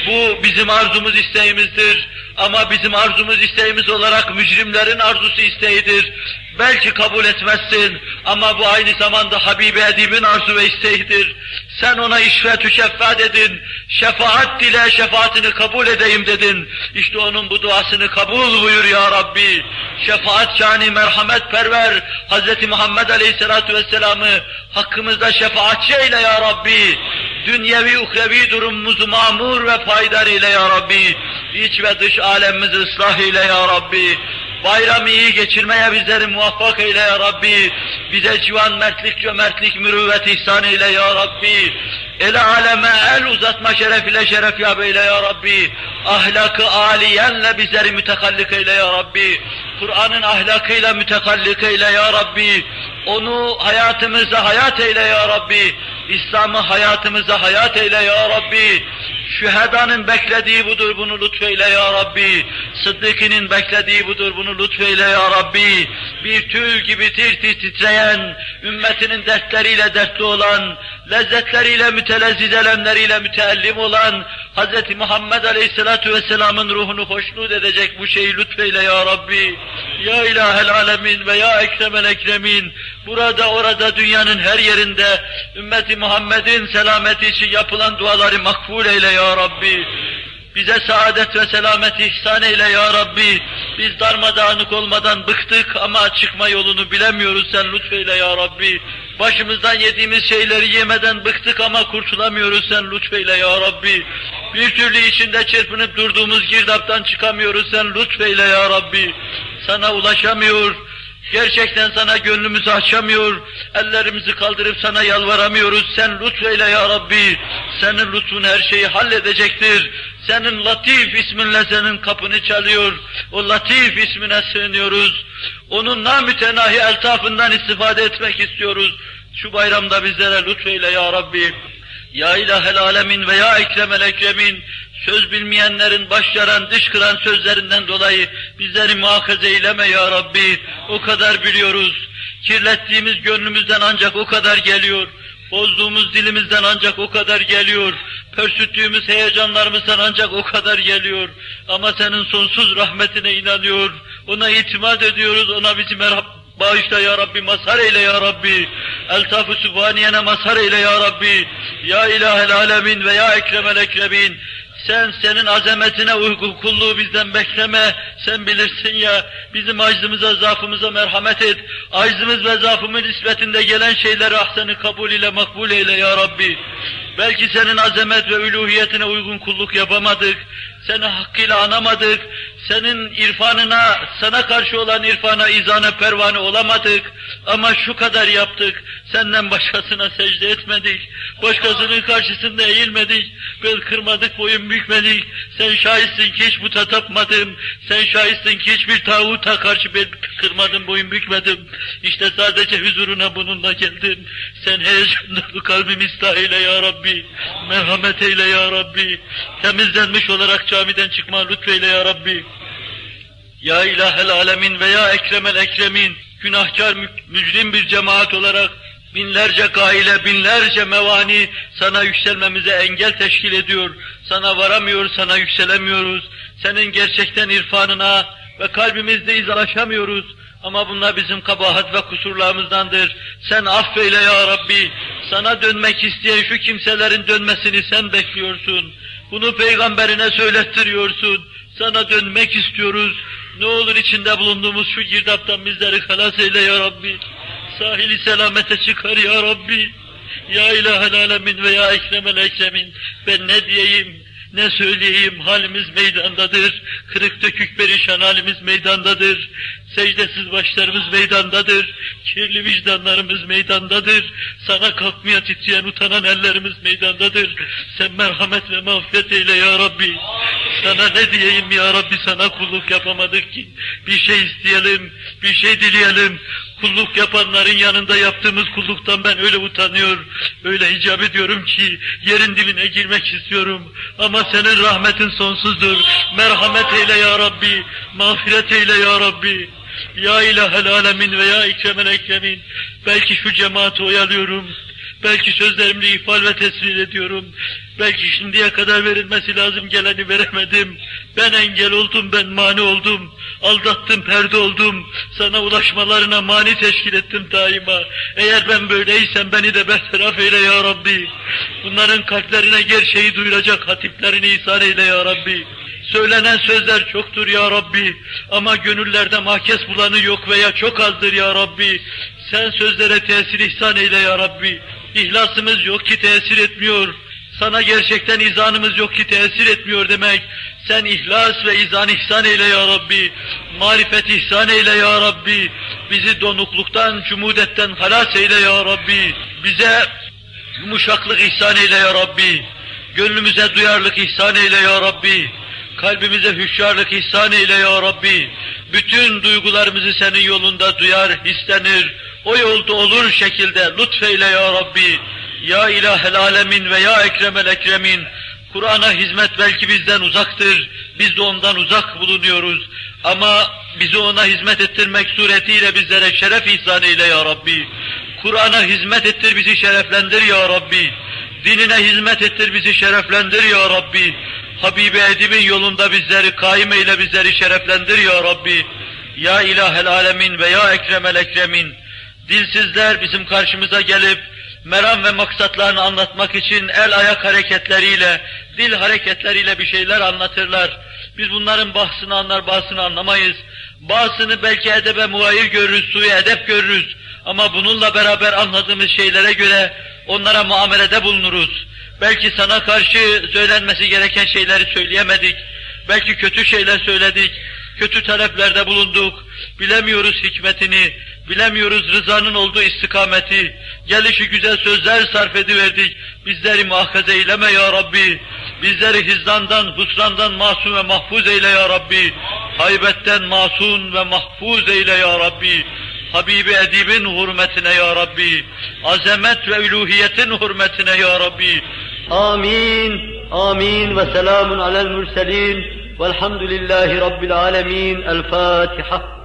Bu bizim arzumuz, isteğimizdir. Ama bizim arzumuz, isteğimiz olarak mücrimlerin arzusu isteğidir. Belki kabul etmezsin ama bu aynı zamanda Habibi Edib'in arzu ve isteğidir. Sen ona işvet şefaat edin, şefaat dile, şefaatini kabul edeyim dedin. İşte onun bu duasını kabul buyur ya Rabbi. Şefaat cani merhamet perver Hz. Muhammed Aleyhisselatü Vesselam'ı hakkımızda şefaatçi eyle ya Rabbi. Dünyevi uhrevi durumumuzu mamur ve faydar eyle ya Rabbi. İç ve dış alemimizi ıslah eyle ya Rabbi. Bayramı iyi geçirmeye bizleri muvaffak eyle ya Rabbi. Bize civan, mertlik, cömertlik, mürüvvet ihsan eyle ya Rabbi. Ele aleme el uzatma şeref ile şeref ya beyle ya Rabbi. Ahlakı aliyenle bizleri mütekallik eyle ya Rabbi. Kur'an'ın ahlakıyla mütekallik eyle ya Rabbi. Onu hayatımıza hayat eyle ya Rabbi. İslam'ı hayatımıza hayat eyle ya Rabbi. Şühedanın beklediği budur bunu lütfeyle ya Rabbi. Sıddık'inin beklediği budur bunu lütfeyle ya Rabbi. Bir tül gibi tir titreyen, ümmetinin dertleriyle dertli olan, lezzetleriyle mütelezziz elemleriyle müteellim olan Hz. Muhammed Aleyhisselatü Vesselam'ın ruhunu hoşnut edecek bu şeyi lütfeyle ya Rabbi. Ya ilahel alemin ve ya ekremel ekremin. Burada orada dünyanın her yerinde ümmeti Muhammed'in selameti için yapılan duaları makbul eyle ya Rabbi. Bize saadet ve selamet ihsan eyle ya Rabbi. Biz darmadağınık olmadan bıktık ama çıkma yolunu bilemiyoruz sen lütfeyle ya Rabbi. Başımızdan yediğimiz şeyleri yemeden bıktık ama kurtulamıyoruz sen lütfeyle ya Rabbi. Bir türlü içinde çırpınıp durduğumuz girdaptan çıkamıyoruz sen lütfeyle ya Rabbi. Sana ulaşamıyor, Gerçekten sana gönlümüzü açamıyor, ellerimizi kaldırıp sana yalvaramıyoruz. Sen lütfeyle ya Rabbi. Senin lütfun her şeyi halledecektir. Senin Latif isminle senin kapını çalıyor. O Latif ismine sığınıyoruz. Onun namütenahi eltafından istifade etmek istiyoruz. Şu bayramda bizlere lütfeyle ya Rabbi. Ya ilahel alemin ve ya ekremel ekremin söz bilmeyenlerin baş yaran, dış kıran sözlerinden dolayı bizleri muhakaze eyleme ya Rabbi. O kadar biliyoruz. Kirlettiğimiz gönlümüzden ancak o kadar geliyor. Bozduğumuz dilimizden ancak o kadar geliyor. Pörsüttüğümüz heyecanlarımızdan ancak o kadar geliyor. Ama senin sonsuz rahmetine inanıyor. Ona itimat ediyoruz. Ona bizi merhaba Bağışla ya Rabbi, mazhar eyle ya Rabbi. Eltaf-ı Sübhaniyene mazhar eyle ya Rabbi. Ya ilahel alemin ve ya ekremel ekrebin. Sen senin azametine uygun kulluğu bizden bekleme. Sen bilirsin ya bizim aczımıza, zaafımıza merhamet et. Aczımız ve zaafımız nispetinde gelen şeyleri ahseni kabul ile makbul eyle ya Rabbi. Belki senin azamet ve üluhiyetine uygun kulluk yapamadık. Seni hakkıyla anamadık. Senin irfanına, sana karşı olan irfana, izana, pervane olamadık. Ama şu kadar yaptık. Senden başkasına secde etmedik. Başkasının karşısında eğilmedik. Bel kırmadık, boyun bükmedik. Sen şahitsin ki hiç buta tapmadım. Sen şahitsin ki hiçbir tağuta karşı bel kırmadım, boyun bükmedim. İşte sadece huzuruna bununla geldim. Sen heyecanla bu kalbimi ıslah eyle ya Rabbi. Merhamet eyle ya Rabbi. Temizlenmiş olarak camiden çıkma lütfeyle ya Rabbi. Ya ilahel alemin ve ya ekremel ekremin, günahkar mücrim bir cemaat olarak binlerce gaile, binlerce mevani sana yükselmemize engel teşkil ediyor. Sana varamıyor, sana yükselemiyoruz. Senin gerçekten irfanına ve kalbimizde izalaşamıyoruz. Ama bunlar bizim kabahat ve kusurlarımızdandır. Sen affeyle ya Rabbi. Sana dönmek isteyen şu kimselerin dönmesini sen bekliyorsun. Bunu peygamberine söylettiriyorsun. Sana dönmek istiyoruz. Ne olur içinde bulunduğumuz şu girdaptan bizleri halas eyle ya Rabbi. Sahili selamete çıkar ya Rabbi. Ya ilahel alemin ve ya ekremel ekremin. Ben ne diyeyim, ne söyleyeyim halimiz meydandadır. Kırık dökük perişan halimiz meydandadır. Secdesiz başlarımız meydandadır. Kirli vicdanlarımız meydandadır. Sana kalkmaya titreyen utanan ellerimiz meydandadır. Sen merhamet ve mağfiret eyle ya Rabbi. Sana ne diyeyim ya Rabbi sana kulluk yapamadık ki. Bir şey isteyelim, bir şey dileyelim. Kulluk yapanların yanında yaptığımız kulluktan ben öyle utanıyor, öyle icap ediyorum ki yerin dibine girmek istiyorum. Ama senin rahmetin sonsuzdur. Merhamet eyle ya Rabbi, mağfiret eyle ya Rabbi. Ya ilahel alemin ve ya ekremel ekremin. Belki şu cemaati oyalıyorum. Belki sözlerimle ifade ve tesvir ediyorum. Belki şimdiye kadar verilmesi lazım geleni veremedim. Ben engel oldum, ben mani oldum. Aldattım, perde oldum. Sana ulaşmalarına mani teşkil ettim daima. Eğer ben böyleysem beni de bertaraf eyle ya Rabbi. Bunların kalplerine gerçeği duyuracak hatiplerini ihsan eyle ya Rabbi. Söylenen sözler çoktur ya Rabbi ama gönüllerde mahkes bulanı yok veya çok azdır ya Rabbi. Sen sözlere tesir ihsan eyle ya Rabbi. İhlasımız yok ki tesir etmiyor. Sana gerçekten izanımız yok ki tesir etmiyor demek. Sen ihlas ve izan ihsan eyle ya Rabbi. Marifet ihsan eyle ya Rabbi. Bizi donukluktan, cumudetten halas eyle ya Rabbi. Bize yumuşaklık ihsan eyle ya Rabbi. Gönlümüze duyarlık ihsan eyle ya Rabbi. Kalbimize hüşyarlık ihsan eyle ya Rabbi. Bütün duygularımızı senin yolunda duyar, hislenir. O yolda olur şekilde lütfeyle ya Rabbi. Ya ilahel alemin ve ya ekremel ekremin. Kur'an'a hizmet belki bizden uzaktır. Biz de ondan uzak bulunuyoruz. Ama bizi ona hizmet ettirmek suretiyle bizlere şeref ihsan eyle ya Rabbi. Kur'an'a hizmet ettir bizi şereflendir ya Rabbi. Dinine hizmet ettir bizi şereflendir ya Rabbi. Habibi Edib'in yolunda bizleri kaim eyle bizleri şereflendir ya Rabbi. Ya ilahel alemin ve ya ekremel ekremin. Dilsizler bizim karşımıza gelip meram ve maksatlarını anlatmak için el ayak hareketleriyle, dil hareketleriyle bir şeyler anlatırlar. Biz bunların bahsini anlar, bahsini anlamayız. Bazısını belki edebe muayir görürüz, suyu edep görürüz. Ama bununla beraber anladığımız şeylere göre onlara muamelede bulunuruz. Belki sana karşı söylenmesi gereken şeyleri söyleyemedik. Belki kötü şeyler söyledik. Kötü taleplerde bulunduk. Bilemiyoruz hikmetini. Bilemiyoruz rızanın olduğu istikameti. Gelişi güzel sözler sarf ediverdik. Bizleri muhakaze eyleme ya Rabbi. Bizleri hizdandan, husrandan masum ve mahfuz eyle ya Rabbi. Haybetten masum ve mahfuz eyle ya Rabbi. Habibi Edib'in hürmetine ya Rabbi. Azamet ve üluhiyetin hürmetine ya Rabbi. Amin. Amin ve selamun alel mürselin. Velhamdülillahi Rabbil alemin. El Fatiha.